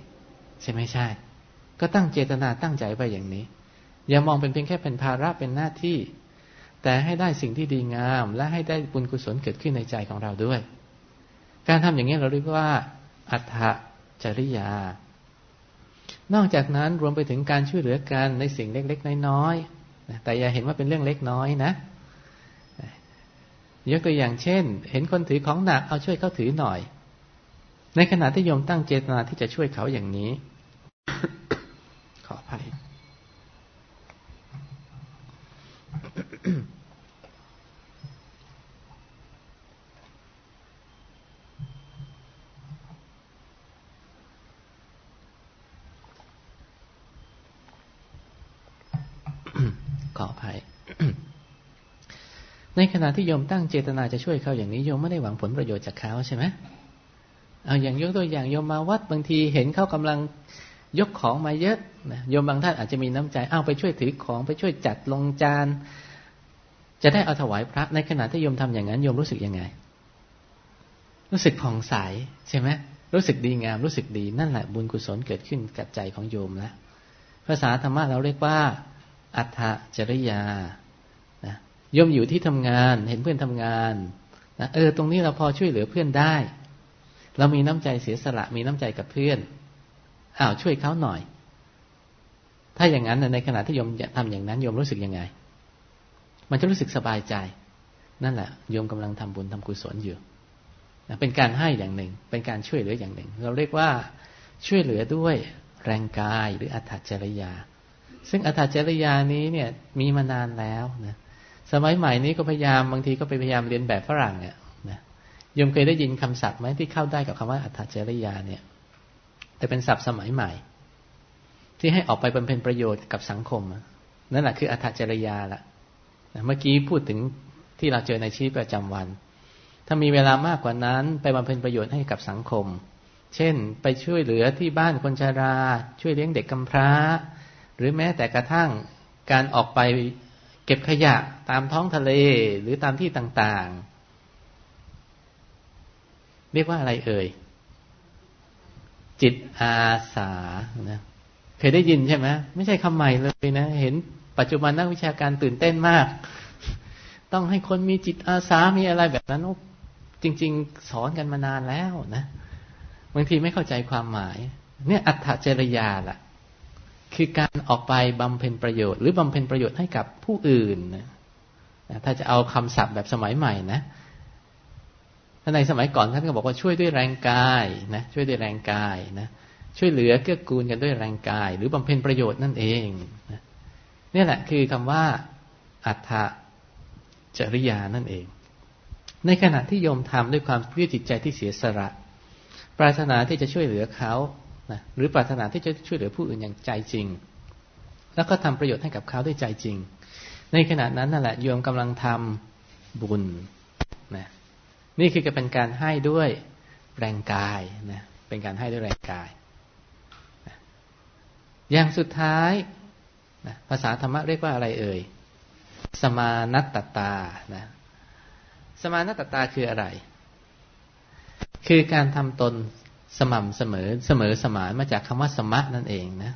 ใช่ไหมใช่ ก็ตั้งเจตนาตั้งใจไปอย่างนี้ อย่ามองเป็นเพียงแค่เป็นภาระเป็นหน้าที่ แต่ให้ได้สิ่งที่ดีงาม และให้ได้บุญกุศลเกิดขึ้นในใจของเราด้วย การทำอย่างนี้เราเรียกว่า อัตจริยา นอกจากนั้นรวมไปถึงการช่วยเหลือกันในสิ่งเล็ก ๆ น้อยๆแต่อย่าเห็นว่าเป็นเรื่องเล็กน้อยนะ ยกตัวอย่างเช่น เห็นคนถือของหนักเอาช่วยเขาถือหน่อย ในขณะที่โยมตั้งเจตนาที่จะช่วยเขาอย่างนี้ ขออภัยขออภัย ในขณะที่โยมตั้งเจตนาจะช่วยเขาอย่างนี้โยมไม่ได้หวังผลประโยชน์จากเขาใช่ไหมเอาอย่างยกตัวอย่างโยมมาวัดบางทีเห็นเขากำลังยกของมาเยอะนะโยมบางท่านอาจจะมีน้ำใจเอาไปช่วยถือของไปช่วยจัดลงจาน จะได้เอาถวายพระ ในขณะที่โยมทำอย่างนั้นโยมรู้สึกยังไง รู้สึกผ่องใสใช่ไหมรู้สึกดีงามรู้สึกดีนั่นแหละบุญกุศลเกิดขึ้นกับใจของโยมแล้วภาษาธรรมะเราเรียกว่า อัฏฐจริยา โยมอยู่ที่ทำงาน เห็นเพื่อนทำงานนะเออ ตรงนี้เราพอช่วยเหลือเพื่อนได้ เรามีน้ำใจเสียสละ มีน้ำใจกับเพื่อนอ้าวช่วยเขาหน่อย ถ้าอย่างนั้นในขณะที่โยมทำอย่างนั้นโยมรู้สึกยังไง มันจะรู้สึกสบายใจ นั่นแหละโยมกำลังทำบุญทำกุศลอยู่เป็นการให้อย่างหนึ่ง เป็นการช่วยเหลืออย่างหนึ่ง เราเรียกว่าช่วยเหลือด้วยแรงกายหรืออัตจริยา ซึ่งอัตจริยานี้เนี่ยมีมานานแล้วนะ สมัยใหม่นี้ก็พยายามบางทีก็ไปพยายามเรียนแบบฝรั่งเนี่ยนะยมเคยได้ยินคำศัพท์ไหมที่เข้าได้กับคำว่าอัตจริยาเนี่ย แต่เป็นศัพท์สมัยใหม่ ที่ให้ออกไปบำเพ็ญประโยชน์กับสังคม นั่นแหละคืออัตจริยาละเมื่อกี้พูดถึงที่เราเจอในชีวิตประจำวัน ถ้ามีเวลามากกว่านั้น ไปบำเพ็ญประโยชน์ให้กับสังคม เช่น ไปช่วยเหลือที่บ้านคนชรา ช่วยเลี้ยงเด็กกำพร้า หรือแม้แต่กระทั่งการออกไปเก็บขยะ ตามท้องทะเลหรือตามที่ต่างๆ เรียกว่าอะไรเอ่ย จิตอาสานะเคยได้ยินใช่ไหมไม่ใช่คำใหม่เลยนะ เห็นปัจจุบันนักวิชาการตื่นเต้นมาก ต้องให้คนมีจิตอาสามีอะไรแบบนั้นจริง ๆ สอนกันมานานแล้วนะบางทีไม่เข้าใจความหมาย เนี่ยอัตถจริยาล่ะ คือการออกไปบำเพ็ญประโยชน์ หรือบำเพ็ญประโยชน์ให้กับผู้อื่นนะ ถ้าจะเอาคำศัพท์แบบสมัยใหม่นะถ้าในสมัยก่อนท่านก็บอกว่าช่วยด้วยแรงกายนะช่วยด้วยแรงกายนะช่วยเหลือเกื้อกูลกันด้วยแรงกาย หรือบำเพ็ญประโยชน์นั่นเองนะนี่แหละคือคำว่า อัฏฐจริยานั่นเอง ในขณะที่โยมทำด้วยความด้วยจิตใจที่เสียสละปรารถนาที่จะช่วยเหลือเขานะหรือปรารถนาที่จะช่วยเหลือผู้อื่นอย่างใจจริง แล้วก็ทำประโยชน์ให้กับเขาด้วยใจจริง ในขณะนั้นนั่นแหละโยมกำลังทำบุญนะนี่คือจะเป็นการให้ด้วยแรงกายนะเป็นการให้ด้วยแรงกายอย่างสุดท้ายนะภาษาธรรมะเรียกว่าอะไรเอ่ย สมานัตตานะสมานัตตาคืออะไร คือการทำตนสม่ำเสมอเสมอสมานมาจากคำว่าสมะนั่นเองนะ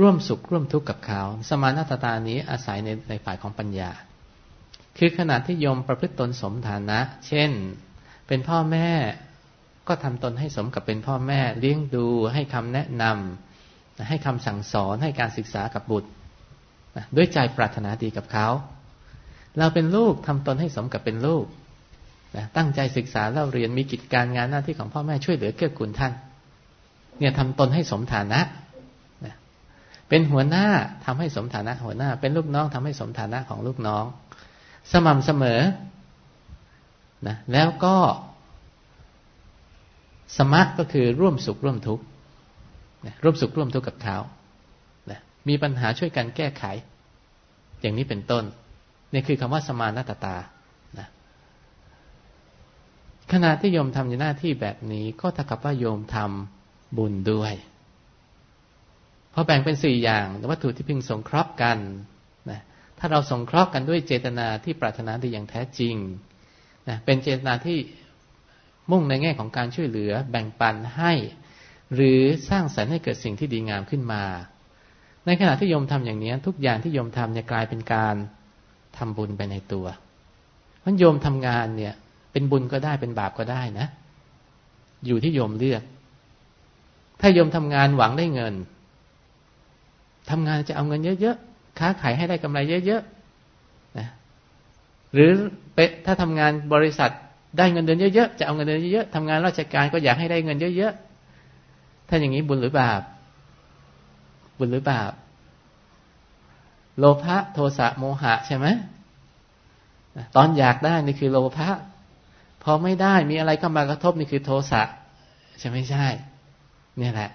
ร่วมสุขร่วมทุกข์กับเขา สมานัตตานี้อาศัยในในฝ่ายของปัญญา คือขณะที่โยมประพฤติตนสมฐานะ เช่น เป็นพ่อแม่ก็ทำตนให้สมกับเป็นพ่อแม่เลี้ยงดูให้คำแนะนำให้คำสั่งสอนให้การศึกษากับบุตรด้วยใจปรารถนาดีกับเขา เราเป็นลูกทำตนให้สมกับเป็นลูกนะตั้งใจศึกษาเล่าเรียนมีกิจการงานหน้าที่ของพ่อแม่ช่วยเหลือเกื้อกูลท่าน เนี่ยทำตนให้สมฐานะ เป็นหัวหน้าทำให้สมฐานะหัวหน้า เป็นลูกน้องทำให้สมฐานะของลูกน้อง สม่ำเสมอนะแล้วก็สมัครก็คือร่วมสุขร่วมทุกข์ร่วมสุขร่วมทุกข์กับเขานะมีปัญหาช่วยกันแก้ไข อย่างนี้เป็นต้นนี่คือคำว่าสมานาตตานะขณะที่โยมทำในหน้าที่แบบนี้ก็เท่ากับว่าโยมทำบุญด้วย พราะแบ่งเป็นสี่อย่างวัตถุที่พึงสงเคราะห์กันนะถ้าเราสงเคราะห์กันด้วยเจตนาที่ปรารถนาดีอย่างแท้จริงนะเป็นเจตนาที่มุ่งในแง่ของการช่วยเหลือ แบ่งปันให้ หรือสร้างสรรค์ให้เกิดสิ่งที่ดีงามขึ้นมา ในขณะที่โยมทำอย่างนี้ ทุกอย่างที่โยมทำจะกลายเป็นการทำบุญไปในตัวมันโยมทำงานเนี่ย เป็นบุญก็ได้เป็นบาปก็ได้นะ อยู่ที่โยมเลือก ถ้าโยมทำงานหวังได้เงิน ทำงานจะเอาเงินเยอะๆ ค้าขายให้ได้กำไรเยอะๆนะหรือเป๊ะถ้าทำงานบริษัทได้เงินเดือนเยอะๆ จะเอาเงินเดือนเยอะๆทำงานราชการก็อยากให้ได้เงินเยอะๆ ถ้าอย่างนี้บุญหรือบาป บุญหรือบาป โลภะโทสะโมหะใช่ไหมตอนอยากได้นี่คือโลภะ พอไม่ได้มีอะไรเข้ามากระทบนี่คือโทสะใช่ไม่ใช่ เนี่ยแหละ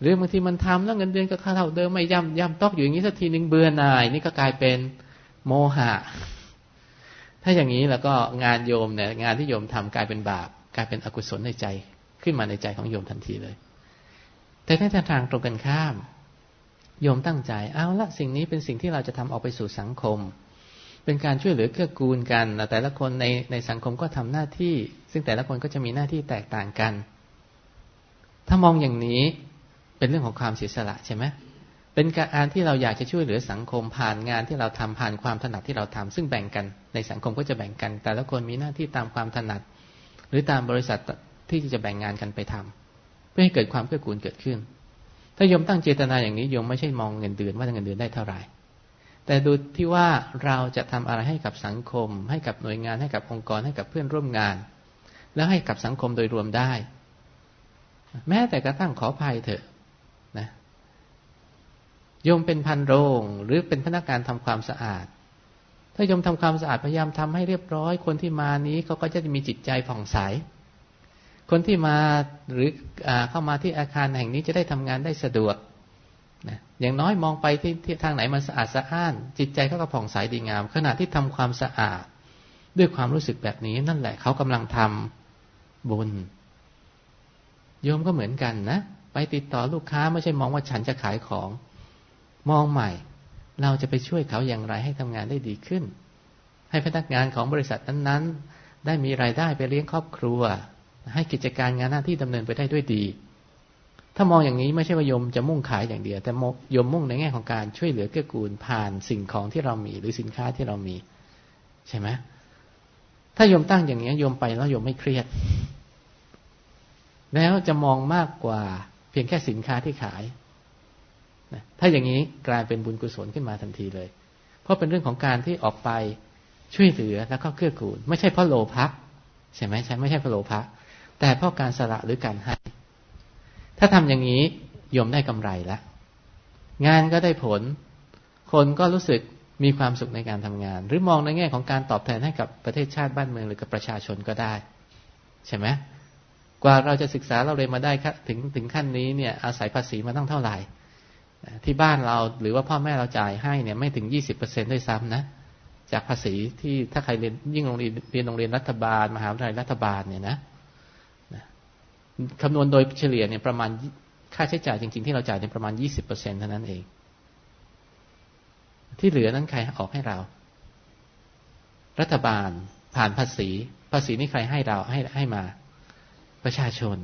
หรือบางทีมันทำแล้วเงินเดือนก็ค่าเท่าเดิมไม่ย่ำย่ำตอกอยู่อย่างนี้สักทีหนึ่งเบื่อหน่าย นี่ก็กลายเป็นโมหะ ถ้าอย่างนี้แล้วก็งานโยมเนี่ยงานที่โยมทำกลายเป็นบาป กลายเป็นอกุศลในใจขึ้นมาในใจของโยมทันทีเลย แต่ในทางตรงกันข้าม โยมตั้งใจเอาละสิ่งนี้เป็นสิ่งที่เราจะทำออกไปสู่สังคม เป็นการช่วยเหลือเกื้อกูลกันแต่ละคนในในสังคมก็ทำหน้าที่ ซึ่งแต่ละคนก็จะมีหน้าที่แตกต่างกัน ถ้ามองอย่างนี้ เป็นเรื่องของความเสียสละใช่ไหมเป็นการที่เราอยากจะช่วยเหลือสังคมผ่านงานที่เราทำผ่านความถนัดที่เราทำซึ่งแบ่งกันในสังคมก็จะแบ่งกัน แต่ละคนมีหน้าที่ตามความถนัด หรือตามบริษัทที่จะแบ่งงานกันไปทำเพื่อให้เกิดความเกื้อกูลเกิดขึ้น ถ้าโยมตั้งเจตนาอย่างนี้โยมไม่ใช่มองเงินเดือนว่าเงินเดือนได้เท่าไหร่แต่ดูที่ว่าเราจะทำอะไรให้กับสังคม ให้กับหน่วยงานให้กับองค์กรให้กับเพื่อนร่วมงาน แล้วให้กับสังคมโดยรวมได้ แม้แต่กระทั่งขอภัยเถอะ โยมเป็นพันโรง หรือเป็นพนักงานทำความสะอาด ถ้าโยมทำความสะอาดพยายามทำให้เรียบร้อย คนที่มานี้เขาก็จะมีจิตใจผ่องใส คนที่มาหรืออเข้ามาที่อาคารแห่งนี้จะได้ทำงานได้สะดวกนะอย่างน้อยมองไปที่ที่ทางไหนมันสะอาดสะอ้าน จิตใจเขาก็ผ่องใสดีงาม ขณะที่ทำความสะอาด ด้วยความรู้สึกแบบนี้นั่นแหละเขากำลังทำบุญโยมก็เหมือนกันนะ ไปติดต่อลูกค้าไม่ใช่มองว่าฉันจะขายของ มองใหม่ เราจะไปช่วยเขาอย่างไรให้ทำงานได้ดีขึ้น ให้พนักงานของบริษัทนั้นๆ ได้มีรายได้ไปเลี้ยงครอบครัว ให้กิจการงานหน้าที่ดำเนินไปได้ด้วยดี ถ้ามองอย่างนี้ไม่ใช่ว่ายมจะมุ่งขายอย่างเดียว แต่ยมมุ่งในแง่ของการช่วยเหลือเกื้อกูลผ่านสิ่งของที่เรามี หรือสินค้าที่เรามี ใช่ไหมถ้ายมตั้งอย่างนี้ยมไปแล้วยมไม่เครียด แล้วจะมองมากกว่าเพียงแค่สินค้าที่ขาย ถ้าอย่างนี้กลายเป็นบุญกุศลขึ้นมาทันทีเลย เพราะเป็นเรื่องของการที่ออกไปช่วยเหลือแล้วก็เกื้อกูล ไม่ใช่เพราะโลภะใช่ไหมใช่ไม่ใช่เพราะโลภะแต่เพราะการสละหรือการให้ ถ้าทำอย่างนี้โยมได้กำไรแล้วงานก็ได้ผล คนก็รู้สึกมีความสุขในการทำงาน หรือมองในแง่ของการตอบแทนให้กับประเทศชาติบ้านเมืองหรือกับประชาชนก็ได้ ใช่ไหมกว่าเราจะศึกษาเราเรียนมาได้ถึงถึงขั้นนี้เนี่ยอาศัยภาษีมาตั้งเท่าไหร่ ที่บ้านเราหรือว่าพ่อแม่เราจ่ายให้เนี่ยไม่ถึงยี่สิบเปอร์เซ็นด้วยซ้ำนะ จากภาษีที่ถ้าใครเรียนยิ่งโรงเรียนเรียนโรงเรียนรัฐบาล มหาวิทยาลัยรัฐบาลเนี่ยนะคำนวณโดยเฉลี่ยเนี่ยประมาณค่าใช้จ่ายจริง ๆ ที่เราจ่ายเนี่ยประมาณยี่สิบเปอร์เซ็นเท่านั้นเอง ที่เหลือนั้นใครออกให้เรา รัฐบาลผ่านภาษี ภาษีนี่ใครให้เราให้ให้มา ประชาชน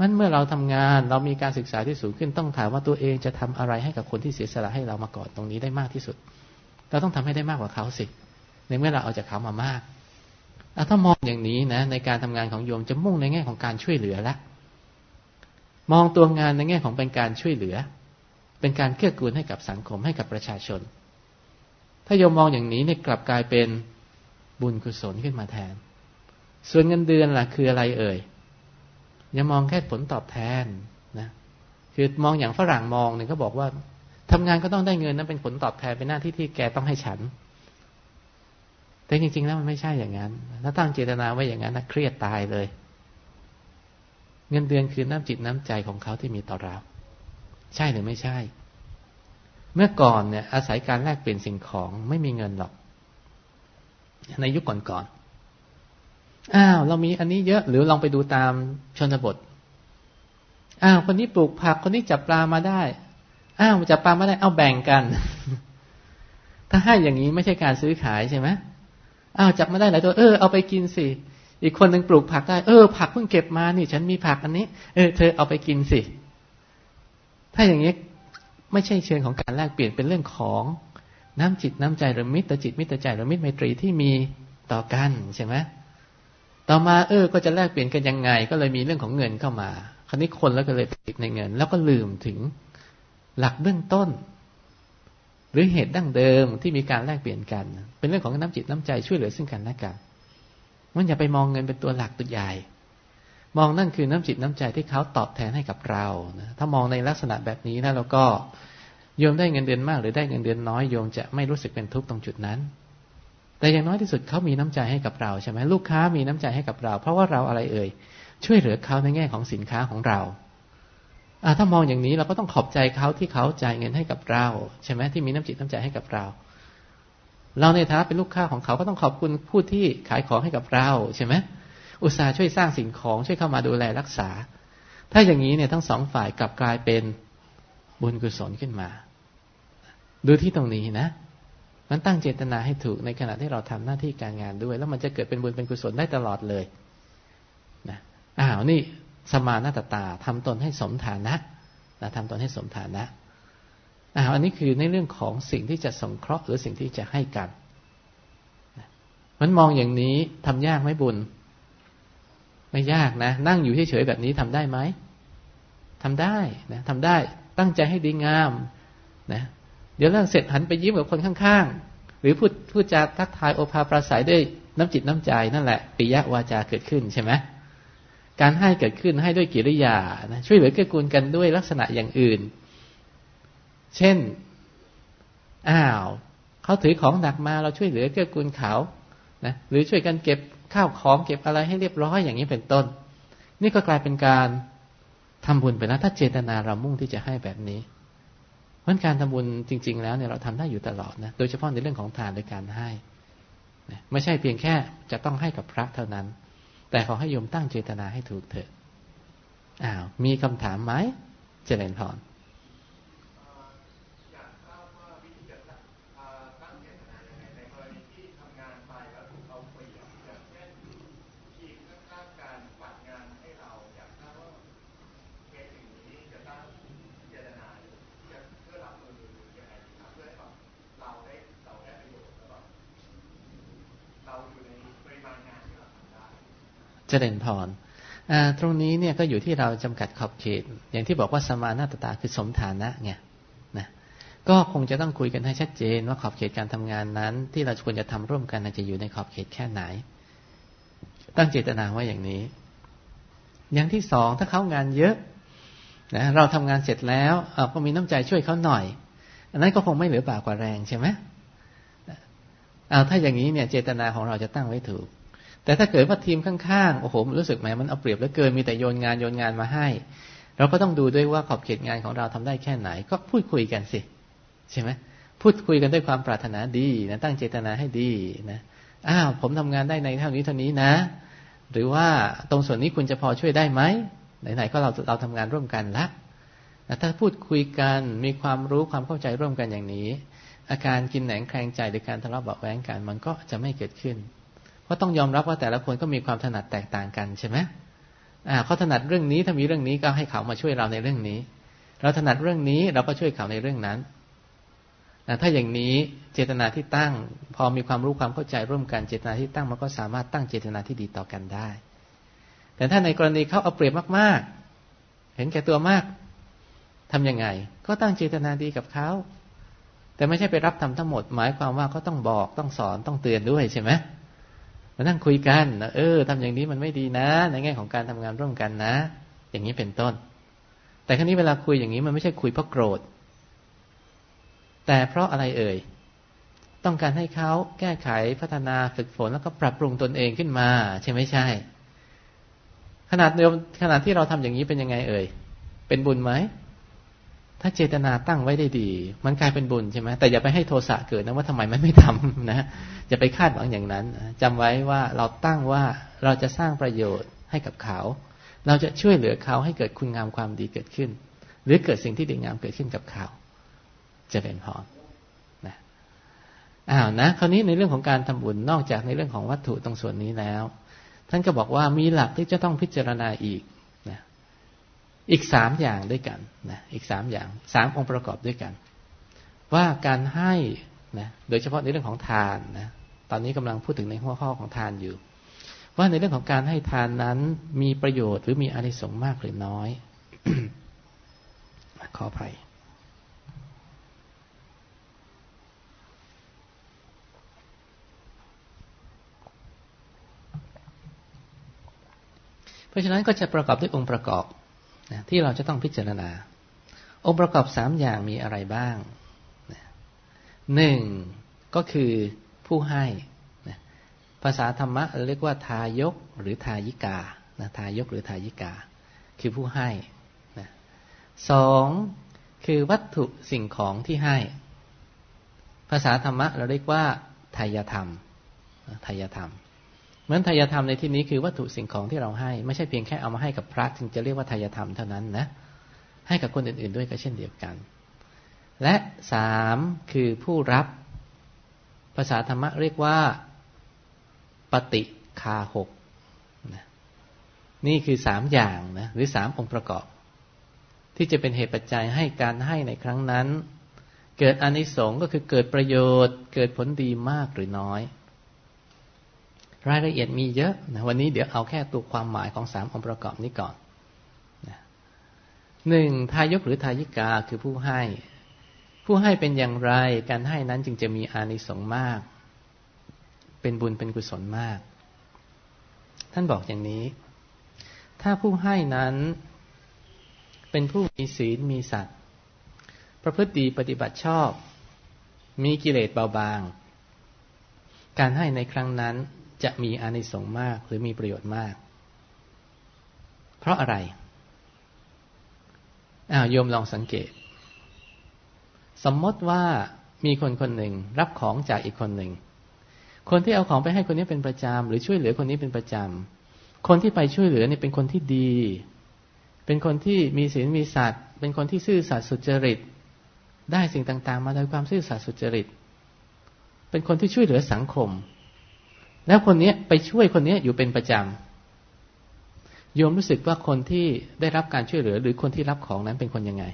มันเมื่อเราทำงานเรามีการศึกษาที่สูงขึ้นต้องถามว่าตัวเองจะทำอะไรให้กับคนที่เสียสละให้เรามาก่อนตรงนี้ได้มากที่สุด เราต้องทำให้ได้มากกว่าเขาสิ ในเมื่อเราเอาจากเขามามากถ้ามองอย่างนี้นะ ในการทำงานของโยมจะมุ่งในแง่ของการช่วยเหลือละมองตัวงานในแง่ของเป็นการช่วยเหลือ เป็นการเกื้อกูลให้กับสังคมให้กับประชาชน ถ้าโยมมองอย่างนี้เนี่ยกลับกลายเป็นบุญกุศลขึ้นมาแทน ส่วนเงินเดือนล่ะคืออะไรเอ่ย อย่ามองแค่ผลตอบแทนนะคือมองอย่างฝรั่งมองเนี่ยก็บอกว่าทำงานก็ต้องได้เงินนั้นเป็นผลตอบแทนเป็นหน้าที่ที่แกต้องให้ฉัน แต่จริง ๆ แล้วมันไม่ใช่อย่างนั้น ถ้าตั้งเจตนาไว้อย่างนั้นนะเครียดตายเลย เงินเดือนคือน้ำจิตน้ำใจของเขาที่มีต่อเราใช่หรือไม่ใช่ เมื่อก่อนเนี่ย อาศัยการแลกเปลี่ยนสิ่งของไม่มีเงินหรอก ในยุคก่อน อ้าว เรามีอันนี้เยอะ หรือลองไปดูตามชนบท อ้าว คนนี้ปลูกผัก คนนี้จับปลามาได้ อ้าวจับปลามาได้ เอาแบ่งกัน ถ้าให้อย่างนี้ไม่ใช่การซื้อขายใช่ไหมอ้าวจับมาได้หลายตัว เออ เอาไปกินสิ อีกคนหนึ่งปลูกผักได้ เออ ผักเพิ่งเก็บมา นี่ ฉันมีผักอันนี้ เออ เธอเอาไปกินสิ ถ้าอย่างนี้ไม่ใช่เชิงของการแลกเปลี่ยน เป็นเรื่องของน้ำจิตน้ำใจหรือมิตรจิตมิตรใจหรือมิตรไมตรีที่มีต่อกันใช่ไหม ต่อมาเออ ก็จะแลกเปลี่ยนกันยังไง ก็เลยมีเรื่องของเงินเข้ามา คราวนี้คนแล้วก็เลยติดในเงิน แล้วก็ลืมถึงหลักเบื้องต้น หรือเหตุดั้งเดิมที่มีการแลกเปลี่ยนกัน เป็นเรื่องของน้ำจิตน้ำใจช่วยเหลือซึ่งกันและกันมันอย่าไปมองเงินเป็นตัวหลักตัวใหญ่ มองนั่นคือน้ำจิตน้ำใจที่เขาตอบแทนให้กับเรานะถ้ามองในลักษณะแบบนี้นะเราก็โยมได้เงินเดือนมาก หรือได้เงินเดือนน้อยโยมจะไม่รู้สึกเป็นทุกข์ตรงจุดนั้น แต่อย่างน้อยที่สุดเขามีน้ำใจให้กับเราใช่ไหมลูกค้ามีน้ำใจให้กับเรา เพราะว่าเราอะไรเอ่ย ช่วยเหลือเขาในแง่ของสินค้าของเราถ้ามองอย่างนี้เราก็ต้องขอบใจเขาที่เขาจ่ายเงินให้กับเรา ใช่ไหมที่มีน้ำจิตน้ำใจให้กับเรา เราในฐานะเป็นลูกค้าของเขาก็ต้องขอบคุณผู้ที่ขายของให้กับเราใช่ไหมอุตสาห์ช่วยสร้างสิ่งของช่วยเข้ามาดูแลรักษา ถ้าอย่างนี้เนี่ยทั้งสองฝ่ายกลับกลายเป็นบุญกุศลขึ้นมา ดูที่ตรงนี้นะ มันตั้งเจตนาให้ถูกในขณะที่เราทำหน้าที่การงานด้วย แล้วมันจะเกิดเป็นบุญเป็นกุศลได้ตลอดเลยนะอ้าวนี่สมานาตตาทำตนให้สมฐานะนะทำตนให้สมฐานะอ้าวอันนี้คือในเรื่องของสิ่งที่จะสงเคราะห์หรือสิ่งที่จะให้กันนะมันมองอย่างนี้ทำยากไหมบุญ ไม่ยากนะ นั่งอยู่เฉยๆแบบนี้ทำได้ไหมทำได้นะทำได้ตั้งใจให้ดีงามนะ เดี๋ยวเรื่องเสร็จหันไปยิ้มกับคนข้างๆ หรือพูดพูดจาทักทายโอภาปราศัยด้วยน้ำจิตน้ำใจนั่นแหละปิยะวาจาเกิดขึ้นใช่ไหมการให้เกิดขึ้นให้ด้วยกิริยานะช่วยเหลือเกื้อกูลกันด้วยลักษณะอย่างอื่น เช่น อ้าวเขาถือของหนักมาเราช่วยเหลือเกื้อกูลเขานะหรือช่วยกันเก็บข้าวของเก็บอะไรให้เรียบร้อยอย่างนี้เป็นต้น นี่ก็กลายเป็นการทำบุญไปแล้วถ้าเจตนาเรามุ่งที่จะให้แบบนี้ พราะการทำบุญจริง ๆ แล้วเนี่ยเราทำได้อยู่ตลอดนะ โดยเฉพาะในเรื่องของทานโดยการให้ไม่ใช่เพียงแค่จะต้องให้กับพระเท่านั้น แต่ขอให้โยมตั้งเจตนาให้ถูกเถิดอ้าวมีคำถามไหมเจริญพร จริญพรตรงนี้เนี่ยก็อยู่ที่เราจำกัดขอบเขต อย่างที่บอกว่าสมานาตตาคือสมฐานะไงนะก็คงจะต้องคุยกันให้ชัดเจนว่าขอบเขตการทำงานนั้น ที่เราควรจะทำร่วมกันจะอยู่ในขอบเขตแค่ไหน ตั้งเจตนาว่าอย่างนี้ อย่างที่สองถ้าเขางานเยอะนะเราทำงานเสร็จแล้วก็มีน้ำใจช่วยเขาหน่อย อันนั้นก็คงไม่เหลือบากว่าแรงใช่ไหมเอาถ้าอย่างนี้เนี่ยเจตนาของเราจะตั้งไว้ถูก แต่ถ้าเกิดว่าทีมข้างๆ โอ้โห รู้สึกแหมมันเอาเปรียบเหลือเกิน มีแต่โยนงานโยนงานมาให้ เราก็ต้องดูด้วยว่าขอบเขตงานของเราทำได้แค่ไหน ก็พูดคุยกันสิ ใช่ไหมพูดคุยกันด้วยความปรารถนาดีนะตั้งเจตนาให้ดีนะอ้าวผมทำงานได้ในเท่านี้เท่านี้นะ หรือว่าตรงส่วนนี้คุณจะพอช่วยได้ไหมไหนๆก็เราเราทำงานร่วมกันละถ้าพูดคุยกันมีความรู้ความเข้าใจร่วมกันอย่างนี้ อาการกินแหนงแคลงใจหรือการทะเลาะเบาแว้งกันมันก็จะไม่เกิดขึ้น เพราะต้องยอมรับว่าแต่ละคนก็มีความถนัดแตกต่างกันใช่ไหมอ่าเขาถนัดเรื่องนี้ถ้ามีเรื่องนี้ก็ให้เขามาช่วยเราในเรื่องนี้ เราถนัดเรื่องนี้เราก็ช่วยเขาในเรื่องนั้นถ้าอย่างนี้เจตนาที่ตั้ง พอมีความรู้ความเข้าใจร่วมกันเจตนาที่ตั้งมันก็สามารถตั้งเจตนาที่ดีต่อกันได้ แต่ถ้าในกรณีเขาเอาเปรียบมาก ๆ เห็นแก่ตัวมากทํำยังไง ก็ตั้งเจตนาดีกับเขา แต่ไม่ใช่ไปรับทำทั้งหมด หมายความว่าเขาต้องบอกต้องสอนต้องเตือนด้วยใช่ไหม มานั่งคุยกันเออทำอย่างนี้มันไม่ดีนะ ในแง่ของการทำงานร่วมกันนะ อย่างนี้เป็นต้น แต่ครั้นี้เวลาคุยอย่างนี้มันไม่ใช่คุยเพราะโกรธ แต่เพราะอะไรเอ่ย ต้องการให้เขาแก้ไขพัฒนาฝึกฝนแล้วก็ปรับปรุงตนเองขึ้นมา ใช่ไหมใช่ ขนาดเดิมขนาดที่เราทำอย่างนี้เป็นยังไงเอ่ย เป็นบุญไหม ถ้าเจตนาตั้งไว้ได้ดี มันกลายเป็นบุญใช่ไหมแต่อย่าไปให้โทสะเกิดนะว่าทำไมมันไม่ทำนะอย่าไปคาดหวังอย่างนั้นจำไว้ว่าเราตั้งว่าเราจะสร้างประโยชน์ให้กับเขา เราจะช่วยเหลือเขาให้เกิดคุณงามความดีเกิดขึ้น หรือเกิดสิ่งที่ดีงามเกิดขึ้นกับเขาจะเป็นพรนะอ้าวนะคราวนี้ในเรื่องของการทำบุญนอกจากในเรื่องของวัตถุตรงส่วนนี้แล้ว ท่านก็บอกว่ามีหลักที่จะต้องพิจารณาอีก อีกสามอย่างด้วยกันนะอีกสามอย่างสามองค์ประกอบด้วยกัน ว่าการให้นะโดยเฉพาะในเรื่องของทานนะตอนนี้กำลังพูดถึงในหัวข้อของทานอยู่ ว่าในเรื่องของการให้ทานนั้นมีประโยชน์หรือมีอานิสงส์มากหรือน้อย ขออภัยเพราะฉะนั้นก็จะประกอบด้วยองค์ประกอบ นะที่เราจะต้องพิจารณา องค์ประกอบสามอย่างมีอะไรบ้างหนึ่งก็คือผู้ให้นะภาษาธรรมะเรียกว่าทายกหรือทายิกานะทายกหรือทายิกา คือผู้ให้นะสองคือวัตถุสิ่งของที่ให้ ภาษาธรรมะเราเรียกว่าทายธรรมทายธรรม เหมือนทายธรรมในที่นี้คือวัตถุสิ่งของที่เราให้ ไม่ใช่เพียงแค่เอามาให้กับพระจึงจะเรียกว่าทายธรรมเท่านั้นนะให้กับคนอื่น ๆ ด้วยก็เช่นเดียวกัน และสามคือผู้รับภาษาธรรมะเรียกว่าปฏิคาหกนะนี่คือสามอย่างนะหรือสามองค์ประกอบ ที่จะเป็นเหตุปัจจัยให้การให้ในครั้งนั้น เกิดอนิสงส์ก็คือเกิดประโยชน์ เกิดผลดีมากหรือน้อย รายละเอียดมีเยอะนะวันนี้เดี๋ยวเอาแค่ตัวความหมายของสามองค์ประกอบนี้ก่อนนะหนึ่งทายกหรือทายิกาคือผู้ให้ ผู้ให้เป็นอย่างไร การให้นั้นจึงจะมีอานิสงส์มาก เป็นบุญเป็นกุศลมาก ท่านบอกอย่างนี้ ถ้าผู้ให้นั้น เป็นผู้มีศีลมีสัตว์ ประพฤติดีปฏิบัติชอบ มีกิเลสเบาบาง การให้ในครั้งนั้น จะมีอานิสงส์มากหรือมีประโยชน์มาก เพราะอะไรอ้าวโยมลองสังเกต สมมติว่ามีคนคนหนึ่งรับของจากอีกคนหนึ่ง คนที่เอาของไปให้คนนี้เป็นประจำหรือช่วยเหลือคนนี้เป็นประจำคนที่ไปช่วยเหลือนี่เป็นคนที่ดี เป็นคนที่มีศีลมีสัตว์เป็นคนที่ซื่อสัตย์สุจริต ได้สิ่งต่าง ๆ มาโดยความซื่อสัตย์สุจริต เป็นคนที่ช่วยเหลือสังคม แล้วคนนี้ไปช่วยคนนี้อยู่เป็นประจำโยมรู้สึกว่าคนที่ได้รับการช่วยเหลือ หรือคนที่รับของนั้นเป็นคนยังไง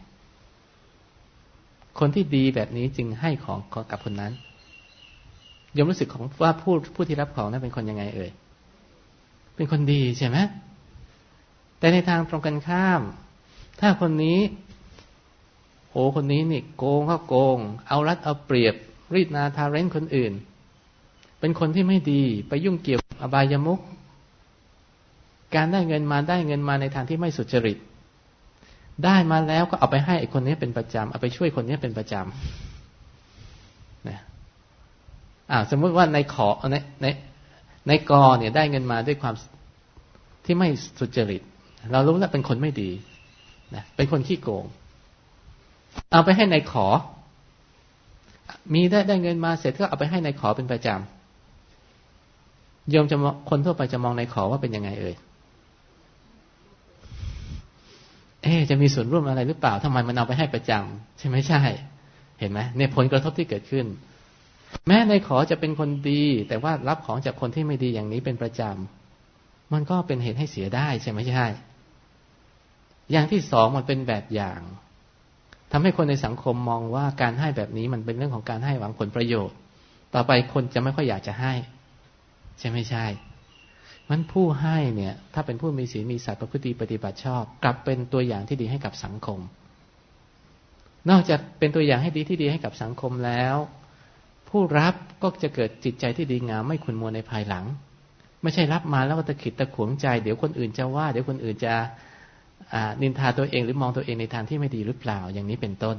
คนที่ดีแบบนี้จึงให้ของกับคนนั้นโยมรู้สึกของว่าผู้ผู้ที่รับของนั้นเป็นคนยังไง เอ่ยเป็นคนดีใช่ไหมแต่ในทางตรงกันข้าม ถ้าคนนี้โอ้คนนี้นี่โกงเขาโกง เอารัดเอาเปรียบ รีดนาทาเร้นคนอื่น เป็นคนที่ไม่ดีไปยุ่งเกี่ยวอบายามุกการได้เงินมาได้เงินมาในทางที่ไม่สุจริต ได้มาแล้วก็เอาไปให้ไอ้คนนี้เป็นประจำเอาไปช่วยคนนี้เป็นประจำนะอ่าสมมุติว่าในขอในในในกอเนี่ยได้เงินมาด้วยความที่ไม่สุจริต เรารู้แล้วเป็นคนไม่ดีนะเป็นคนขี้โกง เอาไปให้ในขอ มีได้ได้เงินมาเสร็จก็เอาไปให้ในขอเป็นประจำ โยมจะคนทั่วไปจะมองในขอว่าเป็นยังไงเอ่ย เอ๊จะมีส่วนร่วมอะไรหรือเปล่าทำไมมันเอาไปให้ประจำใช่ไหมใช่ เห็นไหมในผลกระทบที่เกิดขึ้น แม้ในขอจะเป็นคนดี แต่ว่ารับของจากคนที่ไม่ดีอย่างนี้เป็นประจำมันก็เป็นเหตุให้เสียได้ใช่ไหมใช่ อย่างที่สองมันเป็นแบบอย่างทำให้คนในสังคมมองว่าการให้แบบนี้มันเป็นเรื่องของการให้หวังผลประโยชน์ ต่อไปคนจะไม่ค่อยอยากจะให้ ใช่ไม่ใช่มันผู้ให้เนี่ย ถ้าเป็นผู้มีศีลมีสัตว์ประพฤติปฏิบัติชอบ กลับเป็นตัวอย่างที่ดีให้กับสังคม นอกจากเป็นตัวอย่างให้ดีที่ดีให้กับสังคมแล้ว ผู้รับก็จะเกิดจิตใจที่ดีงามไม่ขุนมัวในภายหลัง ไม่ใช่รับมาแล้วก็ตะขิดตะขวงใจ เดี๋ยวคนอื่นจะว่า เดี๋ยวคนอื่นจะนินทาตัวเองหรือมองตัวเองในทางที่ไม่ดีหรือเปล่าอย่างนี้เป็นต้น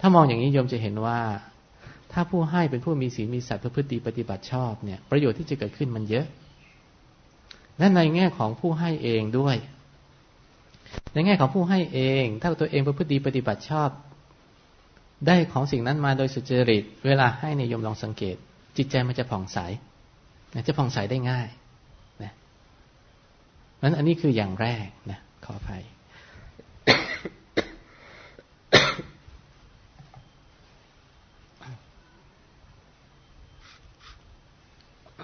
ถ้ามองอย่างนี้โยมจะเห็นว่า ถ้าผู้ให้เป็นผู้มีศีลมีสัตว์ประพฤติปฏิบัติชอบเนี่ยประโยชน์ที่จะเกิดขึ้นมันเยอะ และในแง่ของผู้ให้เองด้วย ในแง่ของผู้ให้เอง ถ้าตัวเองประพฤติปฏิบัติชอบ ได้ของสิ่งนั้นมาโดยสุจริต เวลาให้ในยมลองสังเกต จิตใจมันจะผ่องใสจะผ่องใสได้ง่ายนะนั้นอันนี้คืออย่างแรกนะขออภัย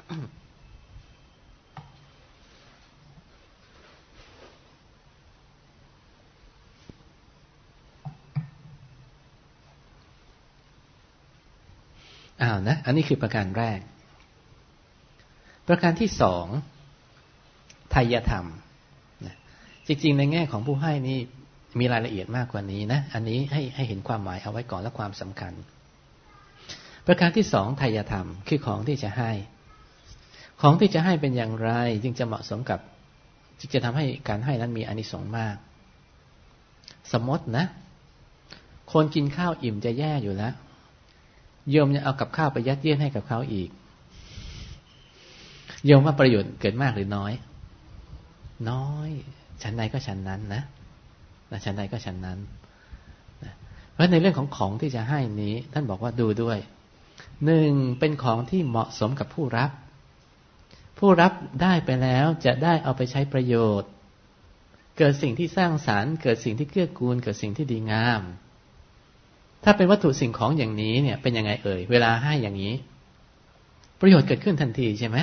อ้าวนะ อันนี้คือประการแรก ประการที่สองไทยธรรมนะจริง ๆ ในแง่ของผู้ให้นี่มีรายละเอียดมากกว่านี้นะ อันนี้ให้ให้เห็นความหมายเอาไว้ก่อนและความสำคัญ ประการที่สองไทยธรรมคือของที่จะให้ ของที่จะให้เป็นอย่างไร จึงจะเหมาะสมกับจึงจะทำให้การให้นั้นมีอานิสงส์มาก สมมตินะ คนกินข้าวอิ่มจะแย่อยู่แล้วโยมจะเอากับข้าวไปยัดเยียดให้กับเขาอีกโยมว่าประโยชน์เกิดมากหรือน้อย น้อยชั้นใดก็ชั้นนั้นนะนะชั้นใดก็ชั้นนั้นนะเพราะในเรื่องของของที่จะให้นี้ ท่านบอกว่าดูด้วยหนึ่งเป็นของที่เหมาะสมกับผู้รับ ผู้รับได้ไปแล้วจะได้เอาไปใช้ประโยชน์ เกิดสิ่งที่สร้างสารรค์ เกิดสิ่งที่เกื้อกูล เกิดสิ่งที่ดีงาม ถ้าเป็นวัตถุสิ่งของอย่างนี้เนี่ยเป็นยังไงเอ่ย เวลาให้อย่างนี้ ประโยชน์เกิดขึ้นทันทีใช่ไหม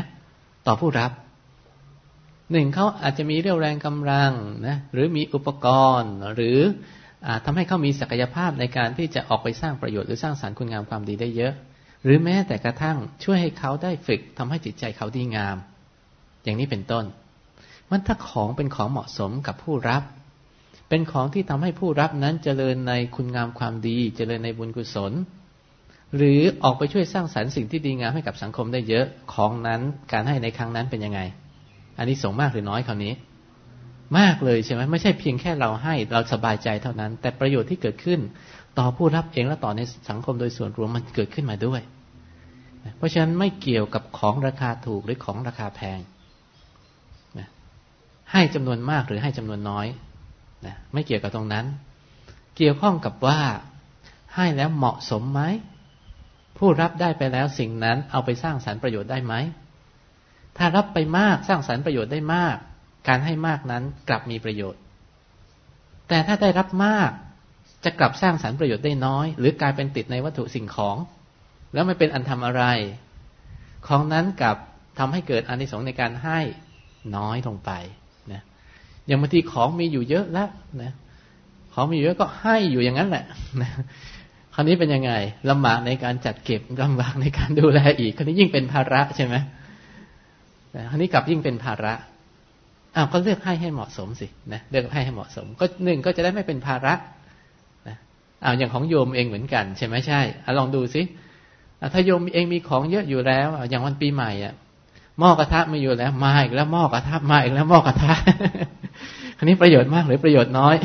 ต่อผู้รับหนึ่งเขาอาจจะมีเรี่ยวแรงกำลังนะหรือมีอุปกรณ์ หรืออทำให้เขามีศักยภาพในการที่จะออกไปสร้างประโยชน์หรือสร้างสารรค์คุณงามความดีได้เยอะ หรือแม้แต่กระทั่งช่วยให้เขาได้ฝึกทำให้จิตใจเขาดีงาม อย่างนี้เป็นต้น มันถ้าของเป็นของเหมาะสมกับผู้รับ เป็นของที่ทำให้ผู้รับนั้นเจริญในคุณงามความดี เจริญในบุญกุศล หรือออกไปช่วยสร้างสรรค์สิ่งที่ดีงามให้กับสังคมได้เยอะของนั้นการให้ในครั้งนั้นเป็นยังไง อันนี้ส่งมากหรือน้อยคราวนี้ มากเลยใช่ไหมไม่ใช่เพียงแค่เราให้เราสบายใจเท่านั้น แต่ประโยชน์ที่เกิดขึ้น ต่อผู้รับเองและต่อในสังคมโดยส่วนรวมมันเกิดขึ้นมาด้วย เพราะฉะนั้นไม่เกี่ยวกับของราคาถูกหรือของราคาแพงให้จำนวนมากหรือให้จำนวนน้อยนะไม่เกี่ยวกับตรงนั้น เกี่ยวข้องกับว่าให้แล้วเหมาะสมไหมผู้รับได้ไปแล้วสิ่งนั้นเอาไปสร้างสารรค์ประโยชน์ได้ไหม ถ้ารับไปมากสร้างสารรค์ประโยชน์ได้มาก การให้มากนั้นกลับมีประโยชน์ แต่ถ้าได้รับมาก จะกลับสร้างสารรประโยชน์ได้น้อย หรือกลายเป็นติดในวัตถุสิ่งของ แล้วไม่เป็นอันทำอะไร ของนั้นกลับทำให้เกิดอานิสงส์ในการให้น้อยลงไปนะอย่างบางทีของมีอยู่เยอะแล้วนะของมีอยู่เยอะก็ให้อยู่อย่างนั้นแหละนะคราวนี้เป็นยังไงลำบากในการจัดเก็บลำบากในการดูแลอีกคราวนี้ยิ่งเป็นภาระใช่ไหมคราวนี้กลับยิ่งเป็นภาระอ้าวก็เลือกให้ให้เหมาะสมสินะเลือกให้ให้เหมาะสม ก็หนึ่งก็จะได้ไม่เป็นภาระ อาอย่างของโยมเองเหมือนกัน ใช่ไหมใช่อลองดูสิถ้าโยมเองมีของเยอะอยู่แล้วอย่างวันปีใหม่อะหม้อกระทะมาอยู่แล้วมาอีกแล้วหม้อกระทะมาอีกแล้วหม้อกระทะอันนี้ประโยชน์มากหรือประโยชน์น้อย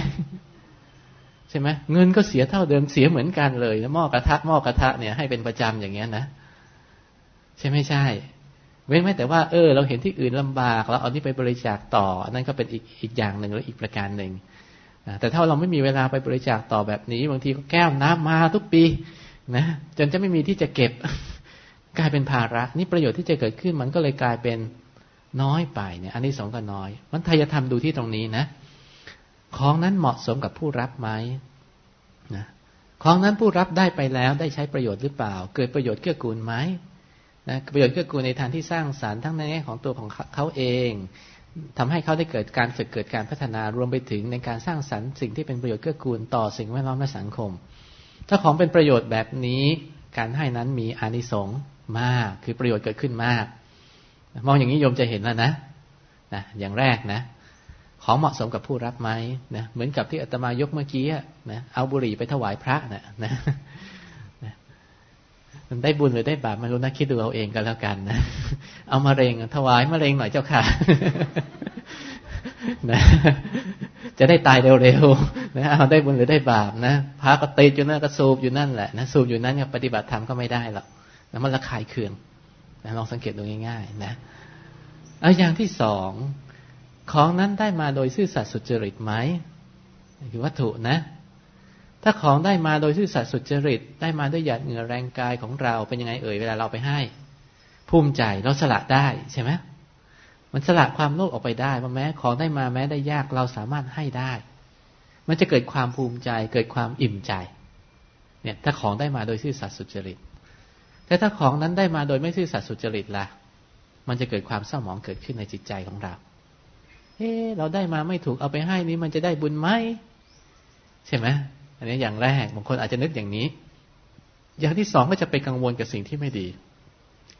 ใช่ไหมเงินก็เสียเท่าเดิมเสียเหมือนกันเลยแล้วหม้อกระทะหม้อกระทะเนี่ยให้เป็นประจำอย่างเงี้ยนะใช่ไม่ใช่ เว้นไว้แต่ว่าเออ เราเห็นที่อื่นลำบากแล้วเอานี่ไปบริจาคต่ออันนั้นก็เป็นอีกอีกอย่างหนึ่งแล้วอีกประการหนึ่ง แต่ถ้าเราไม่มีเวลาไปบริจาคต่อแบบนี้ บางทีก็แก้วน้ำมาทุกปีนะจนจะไม่มีที่จะเก็บกลายเป็นภาระนี่ประโยชน์ที่จะเกิดขึ้นมันก็เลยกลายเป็นน้อยไปเนี่ย อันนี้สองก็น้อย มันทายธรรมดูที่ตรงนี้นะ ของนั้นเหมาะสมกับผู้รับไหมนะของนั้นผู้รับได้ไปแล้วได้ใช้ประโยชน์หรือเปล่า เกิดประโยชน์เกื้อกูลไหมนะประโยชน์เกื้อกูลในทางที่สร้างสารรค์ทั้งในแง่ของตัวของเขาเอง ทำให้เขาได้เกิดการฝึกเกิดการพัฒนารวมไปถึงในการสร้างสรรค์สิ่งที่เป็นประโยชน์เกื้อกูลต่อสิ่งแวดล้อมและสังคม ถ้าของเป็นประโยชน์แบบนี้ การให้นั้นมีอานิสงส์มาก คือประโยชน์เกิดขึ้นมาก มองอย่างนี้โยมจะเห็นแล้วนะนะอย่างแรกนะ ของเหมาะสมกับผู้รับไหมนะเหมือนกับที่อาตมายกเมื่อกี้นะเอาบุหรี่ไปถวายพระนะนะ มันได้บุญหรือได้บาปไม่รู้นะคิดดูเอาเองก็แล้วกันนะเอามาเร็งถวายมะเร็งหน่อยเจ้าค่ะนะจะได้ตายเร็วๆนะเอาได้บุญหรือได้บาปนะพระก็ติดอยู่นั่นก็สูบอยู่นั่นแหละนะสูบอยู่นั่นเนี่ยปฏิบัติธรรมก็ไม่ได้หรอกแล้วมันระคายเคืองนะลองสังเกตดูง่ายๆนะเอาอย่างที่สองของนั้นได้มาโดยซื่อสัตย์สุจริตไหมคือวัตถุนะ ถ้าของได้มาโดยซื่อสัตย์สุจริต ได้มาด้วยหยาดเหงื่อแรงกายของเราเป็นยังไงเอ่ยเวลาเราไปให้ ภูมิใจเราสละได้ใช่ไหมมันสละความโลภออกไปได้ว่าแม้ของได้มาแม้ได้ยากเราสามารถให้ได้ มันจะเกิดความภูมิใจ เกิดความอิ่มใจ เนี่ย ถ้าของได้มาโดยซื่อสัตย์สุจริต แต่ถ้าของนั้นได้มาโดยไม่ซื่อสัตย์สุจริตล่ะ มันจะเกิดความเศร้าหมองเกิดขึ้นในจิตใจของเราเฮ้เราได้มาไม่ถูกเอาไปให้นี้มันจะได้บุญไหมใช่ไหม อันนี้อย่างแรกบางคนอาจจะนึกอย่างนี้ อย่างที่สองก็จะไปกังวลกับสิ่งที่ไม่ดี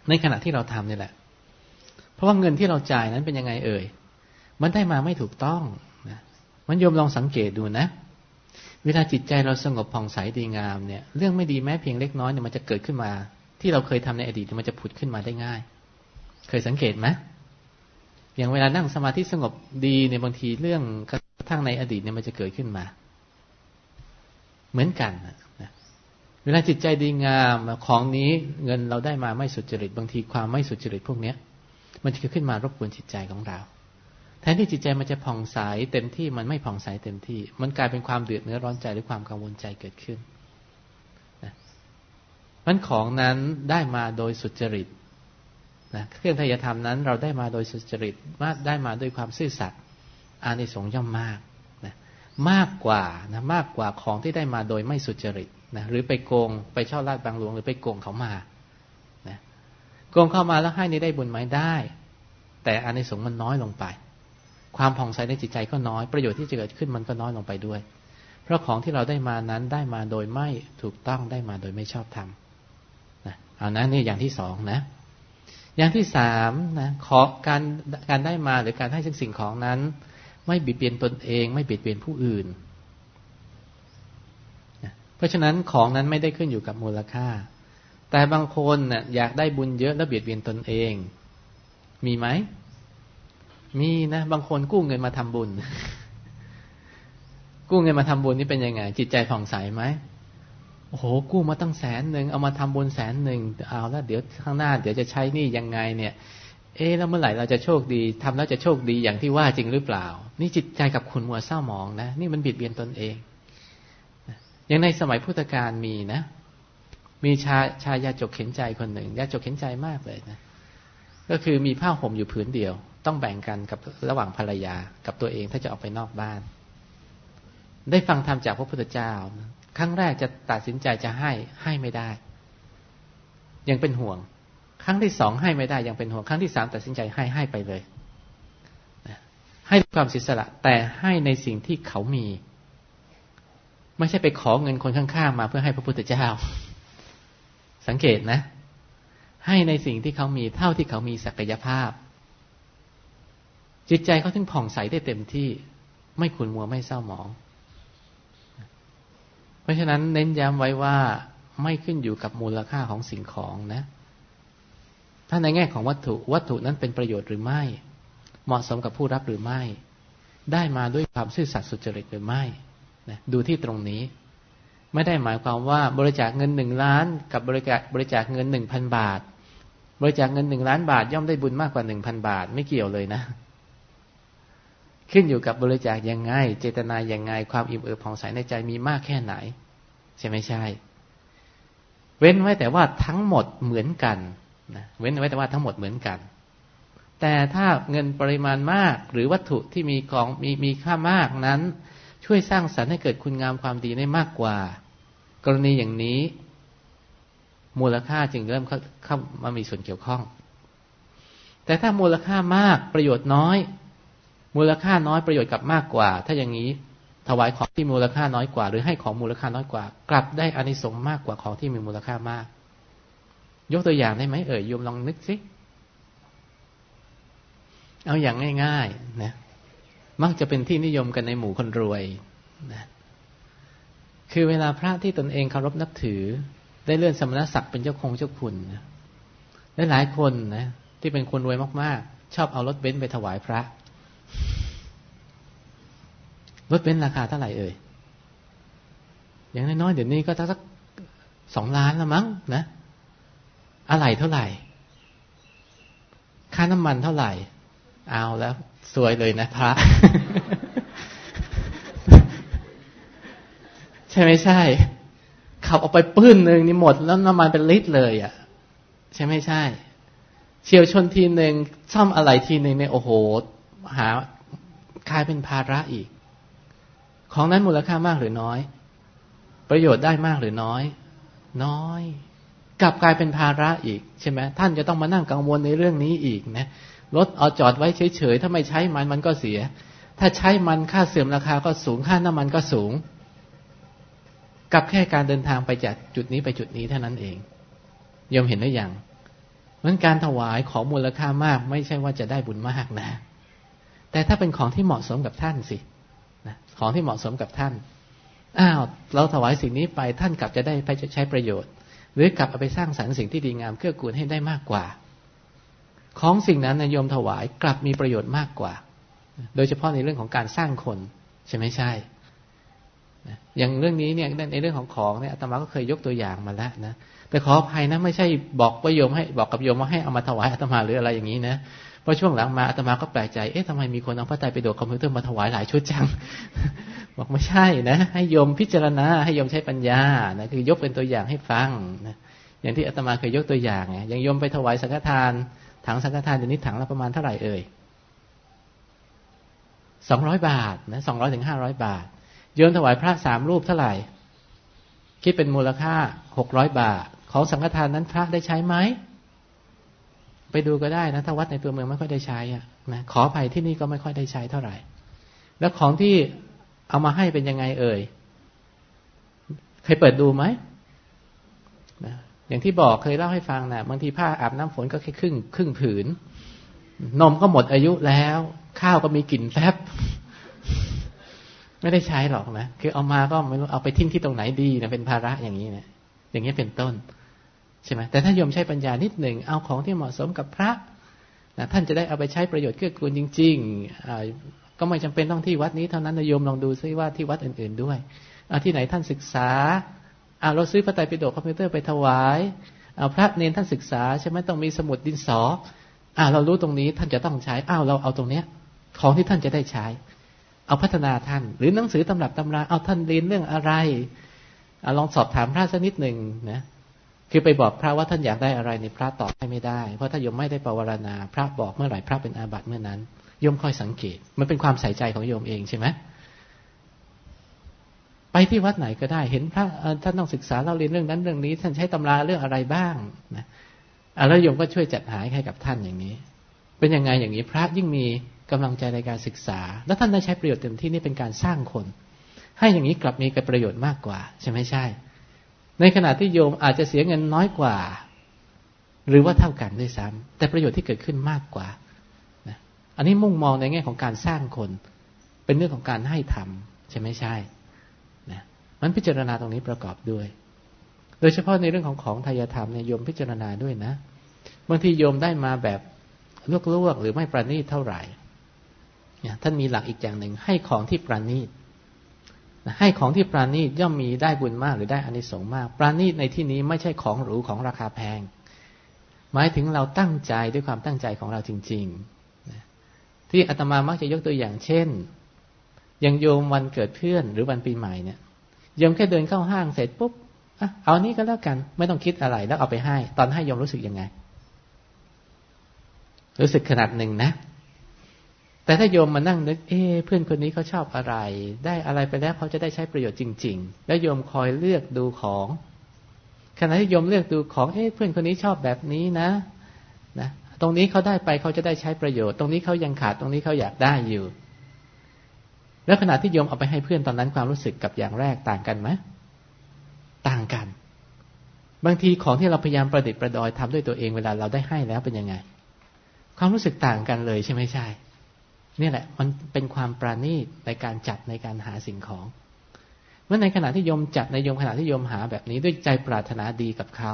ในขณะที่เราทำนี่แหละ เพราะว่าเงินที่เราจ่ายนั้นเป็นยังไงเอ่ย มันได้มาไม่ถูกต้องนะมันโยมลองสังเกตดูนะ เวลาจิตใจเราสงบผ่องใสดีงามเนี่ย เรื่องไม่ดีแม้เพียงเล็กน้อยเนี่ยมันจะเกิดขึ้นมา ที่เราเคยทำในอดีตมันจะผุดขึ้นมาได้ง่าย เคยสังเกตไหมอย่างเวลานั่งสมาธิสงบดีเนี่ยบางทีเรื่องกระทั่งในอดีตเนี่ยมันจะเกิดขึ้นมา เหมือนกันนะเวลาจิตใจดีงามของนี้เงินเราได้มาไม่สุจริต บางทีความไม่สุจริตพวกเนี้ย มันจะขึ้นมารบกวนจิตใจของเราแทนที่จิตใจมันจะผ่องใสเต็มที่มันไม่ผ่องใสเต็มที่ มันกลายเป็นความเดือดเนื้อร้อนใจหรือความกังวลใจเกิดขึ้นนะมันของนั้นได้มาโดยสุจริตนะเครื่องทายธรรมนั้นเราได้มาโดยสุจริตมาได้มาด้วยความซื่อสัตย์อานิสงส์ย่อมมาก มากกว่านะมากกว่าของที่ได้มาโดยไม่สุจริตนะหรือไปโกงไปช่อลาดบางหลวงหรือไปโกงเขามานะโกงเข้ามาแล้วให้นี่ได้บุญไหมได้ แต่อานิสงส์มันน้อยลงไป ความผ่องใสในจิตใจก็น้อยประโยชน์ที่จะเกิดขึ้นมันก็น้อยลงไปด้วย เพราะของที่เราได้มานั้นได้มาโดยไม่ถูกต้องได้มาโดยไม่ชอบธรรมนะเอานะนี่อย่างที่สองนะอย่างที่สามนะขอการการได้มาหรือการให้ซึ่งสิ่งของนั้น ไม่บิดเบียนตนเอง ไม่บิดเบียนผู้อื่น เพราะฉะนั้นของนั้นไม่ได้ขึ้นอยู่กับมูลค่า แต่บางคนน่ะอยากได้บุญเยอะแล้วเบียดเบียนตนเอง มีไหม มีนะ บางคนกู้เงินมาทำบุญ กู้เงินมาทำบุญนี่เป็นยังไง จิตใจผ่องใสไหมโอ้โหกู้มาตั้งแสนหนึ่งเอามาทำบุญแสนหนึ่งเอาแล้วเดี๋ยวข้างหน้า เดี๋ยวจะใช้นี่ยังไงเนี่ย เอ๊แล้วเมื่อไหร่เราจะโชคดีทำแล้วจะโชคดีอย่างที่ว่าจริงหรือเปล่า นี่จิตใจกับขุนมัวเศร้าหมองนะ นี่มันบิดเบียนตนเองอย่างในสมัยพุทธกาลมีนะ มีชาชายาจกเข็นใจคนหนึ่งยาจกเข็นใจมากเลยนะก็คือมีผ้าห่มอยู่ผืนเดียว ต้องแบ่งกันกับระหว่างภรรยากับตัวเองถ้าจะออกไปนอกบ้าน ได้ฟังธรรมจากพระพุทธเจ้า ครั้งแรกจะตัดสินใจจะให้ให้ไม่ได้ ยังเป็นห่วง รั้งที่สองให้ไม่ได้ยังเป็นห่วงครั้งที่สามตัดสินใจให้ให้ไปเลยให้ความศิสละ แต่ให้ในสิ่งที่เขามี ไม่ใช่ไปขอเงินคนข้างๆมาเพื่อให้พระพุทธเจ้า สังเกตนะ ให้ในสิ่งที่เขามีเท่าที่เขามีศักยภาพ จิตใจเขาถึงผ่องใสได้เต็มที่ ไม่ขุนมัวไม่เศร้าหมอง เพราะฉะนั้นเน้นย้ำไว้ว่าไม่ขึ้นอยู่กับมูลค่าของสิ่งของนะ ถ้าในแง่ของวัตถุวัตถุนั้นเป็นประโยชน์หรือไม่ เหมาะสมกับผู้รับหรือไม่ ได้มาด้วยความซื่อสัตย์สุจริตหรือไม่นะดูที่ตรงนี้ ไม่ได้หมายความว่าบริจาคเงินหนึ่งล้าน กับบริจาคบริจาคเงินหนึ่งพันบาท บริจาคเงินหนึ่งล้านบาท ย่อมได้บุญมากกว่าหนึ่งพันบาท ไม่เกี่ยวเลยนะ ขึ้นอยู่กับบริจาคยังไง เจตนาอย่างไง ความอิ่มเอิบผ่องใสในใจมีมากแค่ไหน ใช่ไหมใช่ เว้นไว้แต่ว่าทั้งหมดเหมือนกัน นะเว้นไว้แต่ว่าทั้งหมดเหมือนกัน แต่ถ้าเงินปริมาณมากหรือวัตถุที่มีของมีมีค่ามากนั้น ช่วยสร้างสรรค์ให้เกิดคุณงามความดีได้มากกว่า กรณีอย่างนี้ มูลค่าจึงเริ่มเข้ามามีส่วนเกี่ยวข้อง แต่ถ้ามูลค่ามากประโยชน์น้อย มูลค่าน้อยประโยชน์กลับมากกว่า ถ้าอย่างนี้ถวายของที่มูลค่าน้อยกว่า หรือให้ของมูลค่าน้อยกว่า กลับได้อานิสงส์มากกว่าของที่มีมูลค่ามาก ยกตัวอย่างได้ไหมเอ่ยโยมลองนึกสิเอาอย่างง่ายๆนะมักจะเป็นที่นิยมกันในหมู่คนรวยนะคือเวลาพระที่ตนเองเคารพนับถือ ได้เลื่อนสมณศักดิ์เป็นเจ้าคงเจ้าคุณนะและหลายคนนะที่เป็นคนรวยมากๆ ชอบเอารถเบนซ์ไปถวายพระ รถเบนซ์ราคาเท่าไหร่เอ่ยอย่างน้อยๆเดี๋ยวนี้ก็สักสองล้านละมั้งนะ อะไรเท่าไหร่ ค่าน้ำมันเท่าไหร่ เอาแล้วสวยเลยนะพระ ใช่ไม่ใช่ ขับออกไปปื้นหนึ่งนี่หมด แล้วน้ำมันเป็นลิตรเลยอะ่ะ ใช่ไม่ใช่ เฉียวชนทีหนึ่งซ่อมอะไรทีหนึ่งเนี่ยโอ้โห หากลายเป็นภาระอีก ของนั้นมูลค่ามากหรือน้อย ประโยชน์ได้มากหรือน้อย น้อย กลับกลายเป็นภาระอีกใช่ไหมท่านจะต้องมานั่งกังวลในเรื่องนี้อีกนะรถเอาจอดไว้เฉยๆถ้าไม่ใช้มันมันก็เสีย ถ้าใช้มันค่าเสื่อมราคาก็สูงค่าน้ำมันก็สูง กับแค่การเดินทางไปจากจุดนี้ไปจุดนี้เท่านั้นเองยอมเห็นได้อย่างมันการถวายของมูลค่ามาก ไม่ใช่ว่าจะได้บุญมากนะ แต่ถ้าเป็นของที่เหมาะสมกับท่านสินะของที่เหมาะสมกับท่านอ้าวเราถวายสิ่งนี้ไปท่านกลับจะได้ไปใช้ประโยชน์ หรือกลับเอาไปสร้างสรรค์สิ่งที่ดีงามเกื้อกูลให้ได้มากกว่า ของสิ่งนั้นนายโยมถวายกลับมีประโยชน์มากกว่า โดยเฉพาะในเรื่องของการสร้างคนใช่ไหมใช่ อย่างเรื่องนี้เนี่ยในเรื่องของของเนี่ยอาตมาก็เคยยกตัวอย่างมาแล้วนะแต่ขออภัยนะไม่ใช่บอกประโยมให้บอกกับโยมว่าให้เอามาถวายอาตมาหรืออะไรอย่างนี้นะ ราะช่วงหลังมาอาตมาก็แปลกใจ เอ๊ะทำไมมีคนเอาพระไตรปิฎกคอมพิวเตอร์มาถวายหลายชุดจัง บอกไม่ใช่นะ ให้โยมพิจารณา ให้โยมใช้ปัญญา นะ คือยกเป็นตัวอย่างให้ฟังนะ อย่างที่อาตมาเคยยกตัวอย่างไง อย่างโยมไปถวายสังฆทาน ถังสังฆทานเดี๋ยวนี้ถังละประมาณเท่าไหร่เอ่ยสองร้อยบาท นะสองร้อยถึงห้าร้อยบาท โยมถวายพระสามรูปเท่าไหร่ คิดเป็นมูลค่าหกร้อยบาท ของสังฆทานนั้นพระได้ใช้ไหม ไปดูก็ได้นะถ้าวัดในตัวเมืองไม่ค่อยได้ใช้อะนะขออภัยที่นี่ก็ไม่ค่อยได้ใช้เท่าไหร่ แล้วของที่เอามาให้เป็นยังไงเอ่ยเคยเปิดดูไหมนะอย่างที่บอกเคยเล่าให้ฟังนะบางทีผ้าอาบน้ำฝนก็แค่ครึ่งครึ่งผืน นมก็หมดอายุแล้ว ข้าวก็มีกลิ่นแฟบไม่ได้ใช้หรอกนะคือเอามาก็ไม่รู้เอาไปทิ้งที่ตรงไหนดีนะเป็นภาระอย่างนี้นะอย่างนี้เป็นต้น ใช่ไหมแต่ถ้าโยมใช้ปัญญานิดหนึ่งเอาของที่เหมาะสมกับพระนะท่านจะได้เอาไปใช้ประโยชน์เกื้อกูลจริงๆก็ไม่จำเป็นต้องที่วัดนี้เท่านั้นนะโยมลองดูซิว่าที่วัดอื่น ๆด้วยที่ไหนท่านศึกษาเอาเราซื้อพระไตรปิฎกคอมพิวเตอร์ไปถวายเอาพระเนนท่านศึกษาใช่ไหมต้องมีสมุดดินสออ่าเรารู้ตรงนี้ท่านจะต้องใช้อ้าวเราเอาตรงเนี้ย ของที่ท่านจะได้ใช้ เอาพัฒนาท่าน หรือหนังสือตำรับตำราเอาท่านเรียนเรื่องอะไรอลองสอบถามพระสักนิดหนึ่งนะ คือไปบอกพระว่าท่านอยากได้อะไรในพระตอบให้ไม่ได้ เพราะถ้าโยมไม่ได้ปวารณา พระบอกเมื่อไหร่พระเป็นอาบัติเมื่อนั้นโยมค่อยสังเกต มันเป็นความใส่ใจของโยมเองใช่ไหมไปที่วัดไหนก็ได้ เห็นพระท่านต้องศึกษาเราเรียนเรื่องนั้นเรื่องนี้ ท่านใช้ตำราเรื่องอะไรบ้างนะแล้วโยมก็ช่วยจัดหาให้กับท่านอย่างนี้ เป็นยังไงอย่างนี้พระยิ่งมีกำลังใจในการศึกษา แล้วท่านได้ใช้ประโยชน์เต็มที่นี่เป็นการสร้างคน ให้อย่างนี้กลับมีกประโยชน์มากกว่า ใช่ไหมใช่ ในขณะที่โยมอาจจะเสียเงินน้อยกว่า หรือว่าเท่ากันด้วยซ้ำแต่ประโยชน์ที่เกิดขึ้นมากกว่านะอันนี้มุ่งมองในแง่ของการสร้างคน เป็นเรื่องของการให้ทำใช่ไหมใช่นะมันพิจารณาตรงนี้ประกอบด้วย โดยเฉพาะในเรื่องของของทายธรรมเนี่ยโยมพิจารณาด้วยนะบางทีโยมได้มาแบบลวกๆหรือไม่ประณีตเท่าไหร่ท่านมีหลักอีกอย่างหนึ่งให้ของที่ประณีต ให้ของที่ปราณีตย่อมมีได้บุญมากหรือได้อานิสงส์มาก ปราณีตในที่นี้ไม่ใช่ของหรูของราคาแพง หมายถึงเราตั้งใจด้วยความตั้งใจของเราจริงๆ ที่อาตมามักจะยกตัวอย่างเช่นย่างโยมวันเกิดเพื่อนหรือวันปีใหม่เนี่ยโยมแค่เดินเข้าห้างเสร็จปุ๊บอเอานี้ก็แล้วกัน ไม่ต้องคิดอะไรแล้วเอาไปให้ ตอนให้โยมรู้สึกยังไง รู้สึกขนาดหนึ่งนะ แต่ถ้าโยมมานั่งนึก เอ๊เพื่อนคนนี้เขาชอบอะไร ได้อะไรไปแล้วเขาจะได้ใช้ประโยชน์จริง ๆ แล้วโยมคอยเลือกดูของ ขณะที่โยมเลือกดูของ เอ๊เพื่อนคนนี้ชอบแบบนี้นะ นะ ตรงนี้เขาได้ไปเขาจะได้ใช้ประโยชน์ ตรงนี้เขายังขาด ตรงนี้เขาอยากได้อยู่ แล้วขณะที่โยมเอาไปให้เพื่อนตอนนั้นความรู้สึกกับอย่างแรกต่างกันไหมต่างกัน บางทีของที่เราพยายามประดิษฐ์ประดอยทำด้วยตัวเองเวลาเราได้ให้แล้วเป็นยังไง ความรู้สึกต่างกันเลยใช่ไหมใช่ นี่แหละ มันเป็นความปราณีตในการจัดในการหาสิ่งของ เมื่อในขณะที่โยมจัดในโยมขณะที่โยมหาแบบนี้ด้วยใจปรารถนาดีกับเขา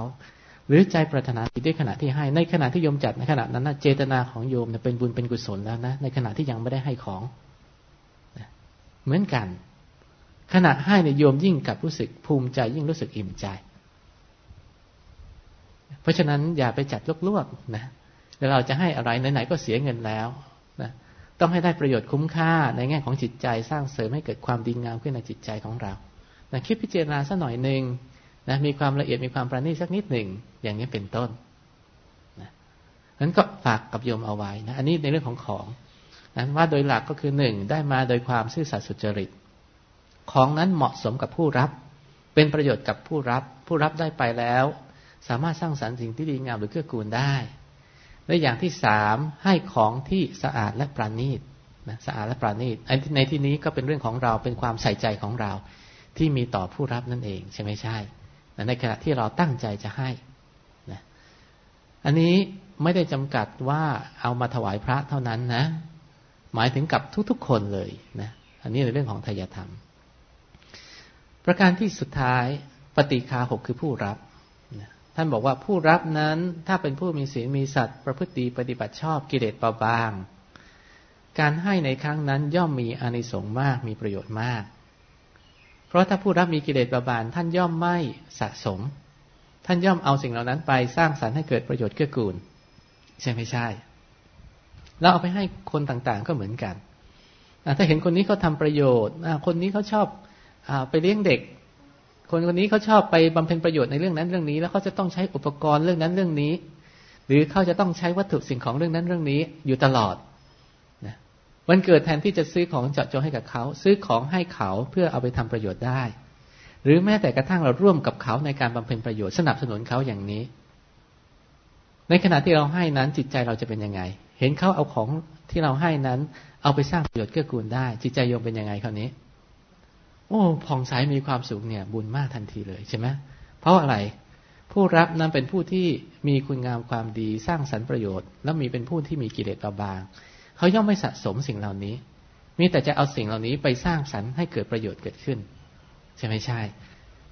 หรือใจปรารถนาดีด้วยขณะที่ให้ ในขณะที่โยมจัดในขณะนั้นนะเจตนาของโยมเป็นบุญเป็นกุศลแล้วนะในขณะที่ยังไม่ได้ให้ของเหมือนกัน ขณะให้ในโยมยิ่งกับรู้สึกภูมิใจยิ่งรู้สึกอิ่มใจ เพราะฉะนั้นอย่าไปจัดลวกๆนะแล้วเราจะให้อะไรไหนๆก็เสียเงินแล้ว ต้องให้ได้ประโยชน์คุ้มค่าในแง่ของจิตใจสร้างเสริมให้เกิดความดีงามขึ้นในจิตใจของเรานะคิดพิจารณาสักหน่อยหนึ่งนะมีความละเอียดมีความประณีตสักนิดหนึ่งอย่างนี้เป็นต้นนะนั้นก็ฝากกับโยมเอาไว้นะอันนี้ในเรื่องของของนั้นว่าโดยหลักก็คือหนึ่งได้มาโดยความซื่อสัตย์สุจริต ของนั้นเหมาะสมกับผู้รับ เป็นประโยชน์กับผู้รับ ผู้รับได้ไปแล้ว สามารถสร้างสรรค์สิ่งที่ดีงามหรือเกื้อกูลได้ และอย่างที่สามให้ของที่สะอาดและประณีตนะสะอาดและประณีตในที่นี้ก็เป็นเรื่องของเราเป็นความใส่ใจของเรา ที่มีต่อผู้รับนั่นเองใช่ไหมใช่ในขณะที่เราตั้งใจจะให้นะอันนี้ไม่ได้จำกัดว่าเอามาถวายพระเท่านั้นนะ หมายถึงกับทุกๆคนเลยนะอันนี้ในเรื่องของทายธรรม ประการที่สุดท้ายปฏิคาหกคือผู้รับ ท่านบอกว่าผู้รับนั้นถ้าเป็นผู้มีศีลมีสัตว์ประพฤติดีปฏิบัติชอบกิเลสเบาบาง การให้ในครั้งนั้นย่อมมีอานิสงส์มากมีประโยชน์มาก เพราะถ้าผู้รับมีกิเลสเบาบานท่านย่อมไม่สะสม ท่านย่อมเอาสิ่งเหล่านั้นไปสร้างสรรค์ให้เกิดประโยชน์เกื้อกูล ใช่ไม่ใช่เราเอาไปให้คนต่างๆก็เหมือนกันถ้าเห็นคนนี้เขาทาประโยชน์คนนี้เขาชอบอไปเลี้ยงเด็ก คนคนนี้เขาชอบไปบำเพ็ญประโยชน์ในเรื่องนั้นเรื่องนี้ แล้วเขาจะต้องใช้อุปกรณ์เรื่องนั้นเรื่องนี้ หรือเขาจะต้องใช้วัตถุสิ่งของเรื่องนั้นเรื่องนี้อยู่ตลอดวันเกิดแทนที่จะซื้อของเจาะจงให้กับเขา ซื้อของให้เขาเพื่อเอาไปทำประโยชน์ได้ หรือแม้แต่กระทั่งเราร่วมกับเขาในการบำเพ็ญประโยชน์สนับสนุนเขาอย่างนี้ ในขณะที่เราให้นั้นจิตใจเราจะเป็นยังไง เห็นเขาเอาของที่เราให้นั้น เอาไปสร้างประโยชน์เกื้อกูลได้ จิตใจโยมเป็นยังไงคราวนี้ โอ้ผ่องใสมีความสุขเนี่ย บุญมากทันทีเลยใช่ไหมเพราะอะไร ผู้รับนั้นเป็นผู้ที่มีคุณงามความดีสร้างสรรค์ประโยชน์ และมีเป็นผู้ที่มีกิเลสเบาบางเขาย่อมไม่สะสมสิ่งเหล่านี้ มีแต่จะเอาสิ่งเหล่านี้ไปสร้างสรรค์ให้เกิดประโยชน์เกิดขึ้น ใช่ไหมใช่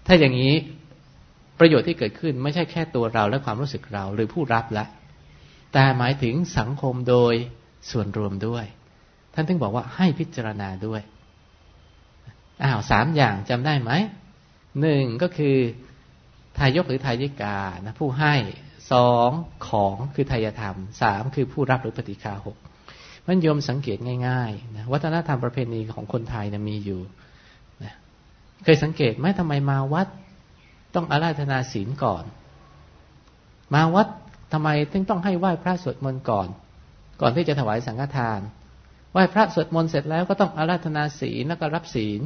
ถ้าอย่างนี้ประโยชน์ที่เกิดขึ้นไม่ใช่แค่ตัวเราและความรู้สึกเราหรือผู้รับละ แต่หมายถึงสังคมโดยส่วนรวมด้วย ท่านถึงบอกว่าให้พิจารณาด้วย อ้าวสามอย่างจำได้ไหมหนึ่งก็คือทายกหรือทายิกานะผู้ให้สองของคือทายธรรมสามคือผู้รับหรือปฏิคาหกมันโยมสังเกตง่ายๆนะวัฒนธรรมประเพณีของคนไทยนะมีอยู่นะเคยสังเกตไหมทำไมมาวัด ต้องอาราธนาศีลก่อน มาวัดทำไมถึงต้องให้ไหว้พระสวดมนต์ก่อน ก่อนที่จะถวายสังฆทาน ไหว้พระสวดมนต์เสร็จแล้วก็ต้องอาราธนาศีลแล้วก็รับศีล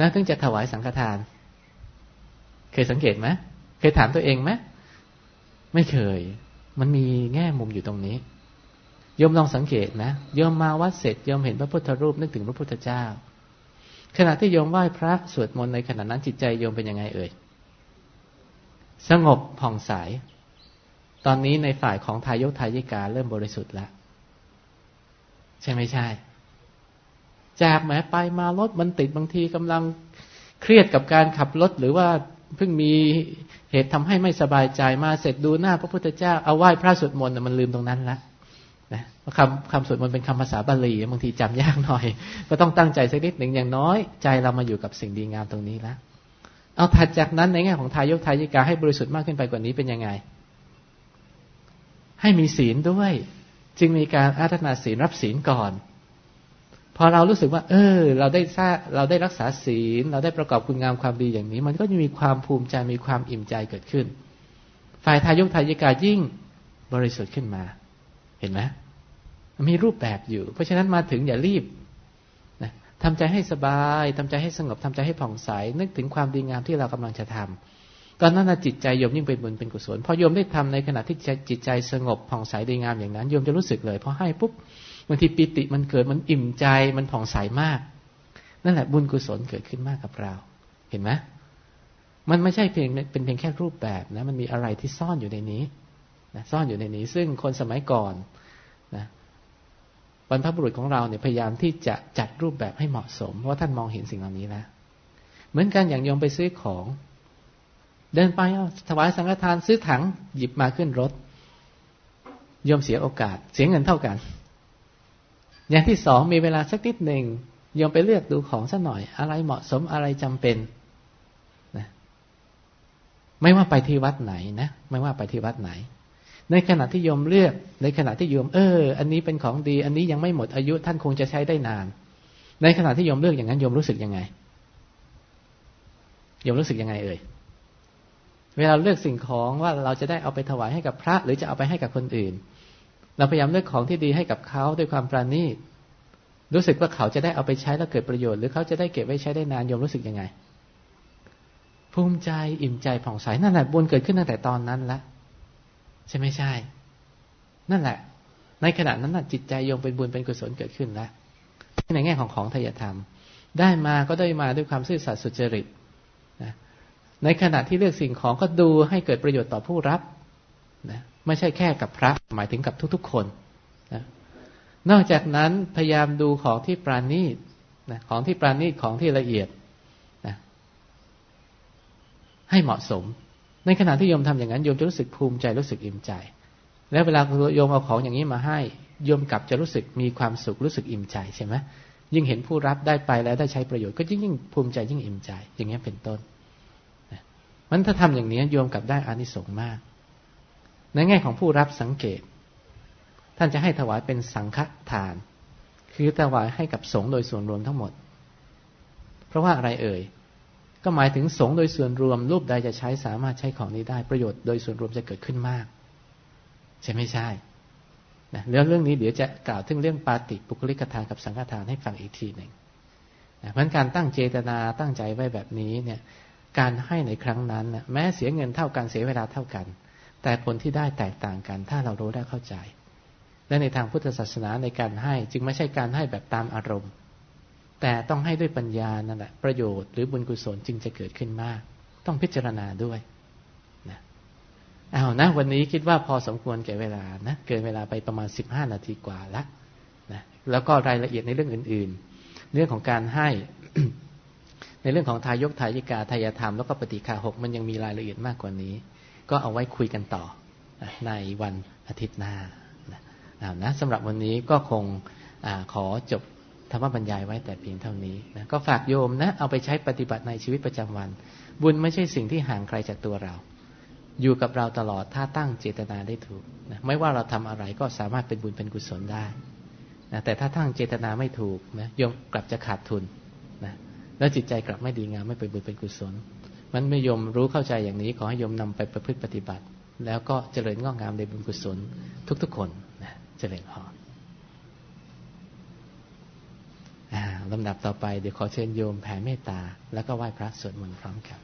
นะถึงจะถวายสังฆทาน เคยสังเกตไหมเคยถามตัวเองไหมไม่เคย มันมีแง่มุมอยู่ตรงนี้ยมลองสังเกตนะโยมมาวัดเสร็จโยมเห็นพระพุทธรูปนึกถึงพระพุทธเจ้า ขณะที่โยมไหว้พระสวดมนต์ในขณะนั้นจิตใจโยมเป็นยังไงเอ่ยสงบผ่องใส ตอนนี้ในฝ่ายของทายกทายิกาเริ่มบริสุทธิ์แล้ว ใช่ไม่ใช่ จากแม้ไปมารถมันติดบางทีกำลังเครียดกับการขับรถหรือว่าเพิ่งมีเหตุทำให้ไม่สบายใจมาเสร็จดูหน้าพระพุทธเจ้าเอาไหว้พระสวดมนต์มันลืมตรงนั้นล้วนะคำคำสวดมนต์เป็นคำภาษาบาลีบางทีจำยากหน่อย ก็ต้องตั้งใจสักนิดหนึ่งอย่างน้อย ใจเรามาอยู่กับสิ่งดีงามตรงนี้แล้วเอาถัดจากนั้นในแง่ของทายกทายิกาให้บริสุทธิ์มากขึ้นไปกว่านี้เป็นยังไง ให้มีศีลด้วย จึงมีการอาทนาศีลรับศีลก่อน พอเรารู้สึกว่า เออ เราได้ทราเราได้รักษาศีล เราได้ประกอบคุณงามความดีอย่างนี้ มันก็จะมีความภูมิใจมีความอิ่มใจเกิดขึ้น ฝ่ายทายกทายิกายิ่งบริสุทธิ์ขึ้นมา เห็นไหมมีรูปแบบอยู่ เพราะฉะนั้นมาถึงอย่ารีบนะทำใจให้สบายทำใจให้สงบทำใจให้ผ่องใส นึกถึงความดีงามที่เรากำลังจะทำตอนนั้นจิตใจโยมยิ่งเป็นบุญเป็นกุศล พอโยมได้ทำในขณะที่จิตใจสงบผ่องใสดีงามอย่างนั้นโยมจะรู้สึกเลยพอให้ปุ๊บ บางทีปิติมันเกิดมันอิ่มใจมันผ่องใสมาก นั่นแหละบุญกุศลเกิดขึ้นมากกับเรา เห็นไหมมันไม่ใช่เพียงเป็นเพียงแค่รูปแบบนะ มันมีอะไรที่ซ่อนอยู่ในนี้นะซ่อนอยู่ในนี้ ซึ่งคนสมัยก่อนนะบรรพบุรุษของเราเนี่ยพยายามที่จะจัดรูปแบบให้เหมาะสมเพราะท่านมองเห็นสิ่งเหล่านี้แล้วเหมือนกันอย่างโยมไปซื้อของ เดินไปเอาถวายสังฆทานซื้อถังหยิบมาขึ้นรถโยมเสียโอกาส เสียเงินเท่ากัน อย่างที่สองมีเวลาสักนิดหนึ่งโยมไปเลือกดูของสักหน่อย อะไรเหมาะสมอะไรจำเป็นนะไม่ว่าไปที่วัดไหนนะไม่ว่าไปที่วัดไหน ในขณะที่โยมเลือก ในขณะที่โยมเออ อันนี้เป็นของดี อันนี้ยังไม่หมดอายุท่านคงจะใช้ได้นาน ในขณะที่โยมเลือกอย่างนั้นโยมรู้สึกยังไงโยมรู้สึกยังไงเอ่ยเวลาเลือกสิ่งของว่าเราจะได้เอาไปถวายให้กับพระ หรือจะเอาไปให้กับคนอื่น เราพยายามเลือกของที่ดีให้กับเขาด้วยความปราณีตรู้สึกว่าเขาจะได้เอาไปใช้แล้วเกิดประโยชน์หรือเขาจะได้เก็บไว้ใช้ได้นานโยมรู้สึกยังไง ภูมิใจอิ่มใจผ่องใสนั่นแหละบุญเกิดขึ้นตั้งแต่ตอนนั้นละใช่ไม่ใช่ นั่นแหละ ในขณะนั้นน่ะจิตใจโยมเป็นบุญเป็นกุศลเกิดขึ้นแล้วในแง่ของของทายธรรม ได้มาก็ได้มาด้วยความซื่อสัตย์สุจริตนะในขณะที่เลือกสิ่งของก็ดูให้เกิดประโยชน์ต่อผู้รับ นะไม่ใช่แค่กับพระหมายถึงกับทุก ๆ คนนะนอกจากนั้นพยายามดูของที่ปราณีตนะของที่ปราณีตของที่ละเอียดนะให้เหมาะสม ในขณะที่โยมทำอย่างนั้นโยมจะรู้สึกภูมิใจรู้สึกอิ่มใจ แล้วเวลาโยมเอาของอย่างนี้มาให้โยมกลับจะรู้สึกมีความสุขรู้สึกอิ่มใจใช่ไหมยิ่งเห็นผู้รับได้ไปแล้วได้ใช้ประโยชน์ก็ยิ่งยิ่งภูมิใจยิ่งอิ่มใจ อย่างนี้เป็นต้นมันถ้าทำอย่างนี้โยมกลับได้อานิสงส์มาก ในแง่ของผู้รับสังเกต ท่านจะให้ถวายเป็นสังฆทาน คือถวายให้กับสงฆ์โดยส่วนรวมทั้งหมด เพราะว่าอะไรเอ่ย ก็หมายถึงสงฆ์โดยส่วนรวม รูปใดจะใช้สามารถใช้ของนี้ได้ประโยชน์โดยส่วนรวมจะเกิดขึ้นมาก ใช่ไม่ใช่นะแล้วเรื่องนี้เดี๋ยวจะกล่าวถึงเรื่องปาติปุคลิกทานกับสังฆทานให้ฟังอีกทีหนึ่งนะเพราะการตั้งเจตนาตั้งใจไว้แบบนี้เนี่ย การให้ในครั้งนั้นแม้เสียเงินเท่ากันเสียเวลาเท่ากัน แต่ผลที่ได้แตกต่างกัน ถ้าเรารู้ได้เข้าใจ และในทางพุทธศาสนาในการให้จึงไม่ใช่การให้แบบตามอารมณ์ แต่ต้องให้ด้วยปัญญานั่นแหละประโยชน์หรือบุญกุศลจึงจะเกิดขึ้นมาก ต้องพิจารณาด้วยนะเอานะ วันนี้คิดว่าพอสมควรแก่เวลานะเกินเวลาไปประมาณสิบห้านาทีกว่าแล้วนะแล้วก็รายละเอียดในเรื่องอื่น ๆ เรื่องของการให้ในเรื่องของทายกทายิกาทายธรรมแล้วก็ปฏิฆาหกมันยังมีรายละเอียดมากกว่านี้ ก็เอาไว้คุยกันต่อในวันอาทิตย์หน้านะสำหรับวันนี้ก็คงอขอจบธรรมบรรยายไว้แต่เพียงเท่านี้นะก็ฝากโยมนะเอาไปใช้ปฏิบัติในชีวิตประจำวัน บุญไม่ใช่สิ่งที่ห่างไกลจากตัวเรา อยู่กับเราตลอดถ้าตั้งเจตนาได้ถูกนะไม่ว่าเราทำอะไรก็สามารถเป็นบุญเป็นกุศลได้นะแต่ถ้าตั้งเจตนาไม่ถูกนะโยมกลับจะขาดทุนนะแล้วจิตใจกลับไม่ดีงามไม่เป็นบุญเป็นกุศล มันไม่ยมรู้เข้าใจอย่างนี้ ขอให้ยมนำไปประพฤติปฏิบัติ แล้วก็เจริญงอกงามในบุญกุศลทุก ๆ คนนะเจริญพรลำดับต่อไปเดี๋ยวขอเชิญโยมแผ่เมตตา แล้วก็ไหว้พระสวดมนต์พร้อมกัน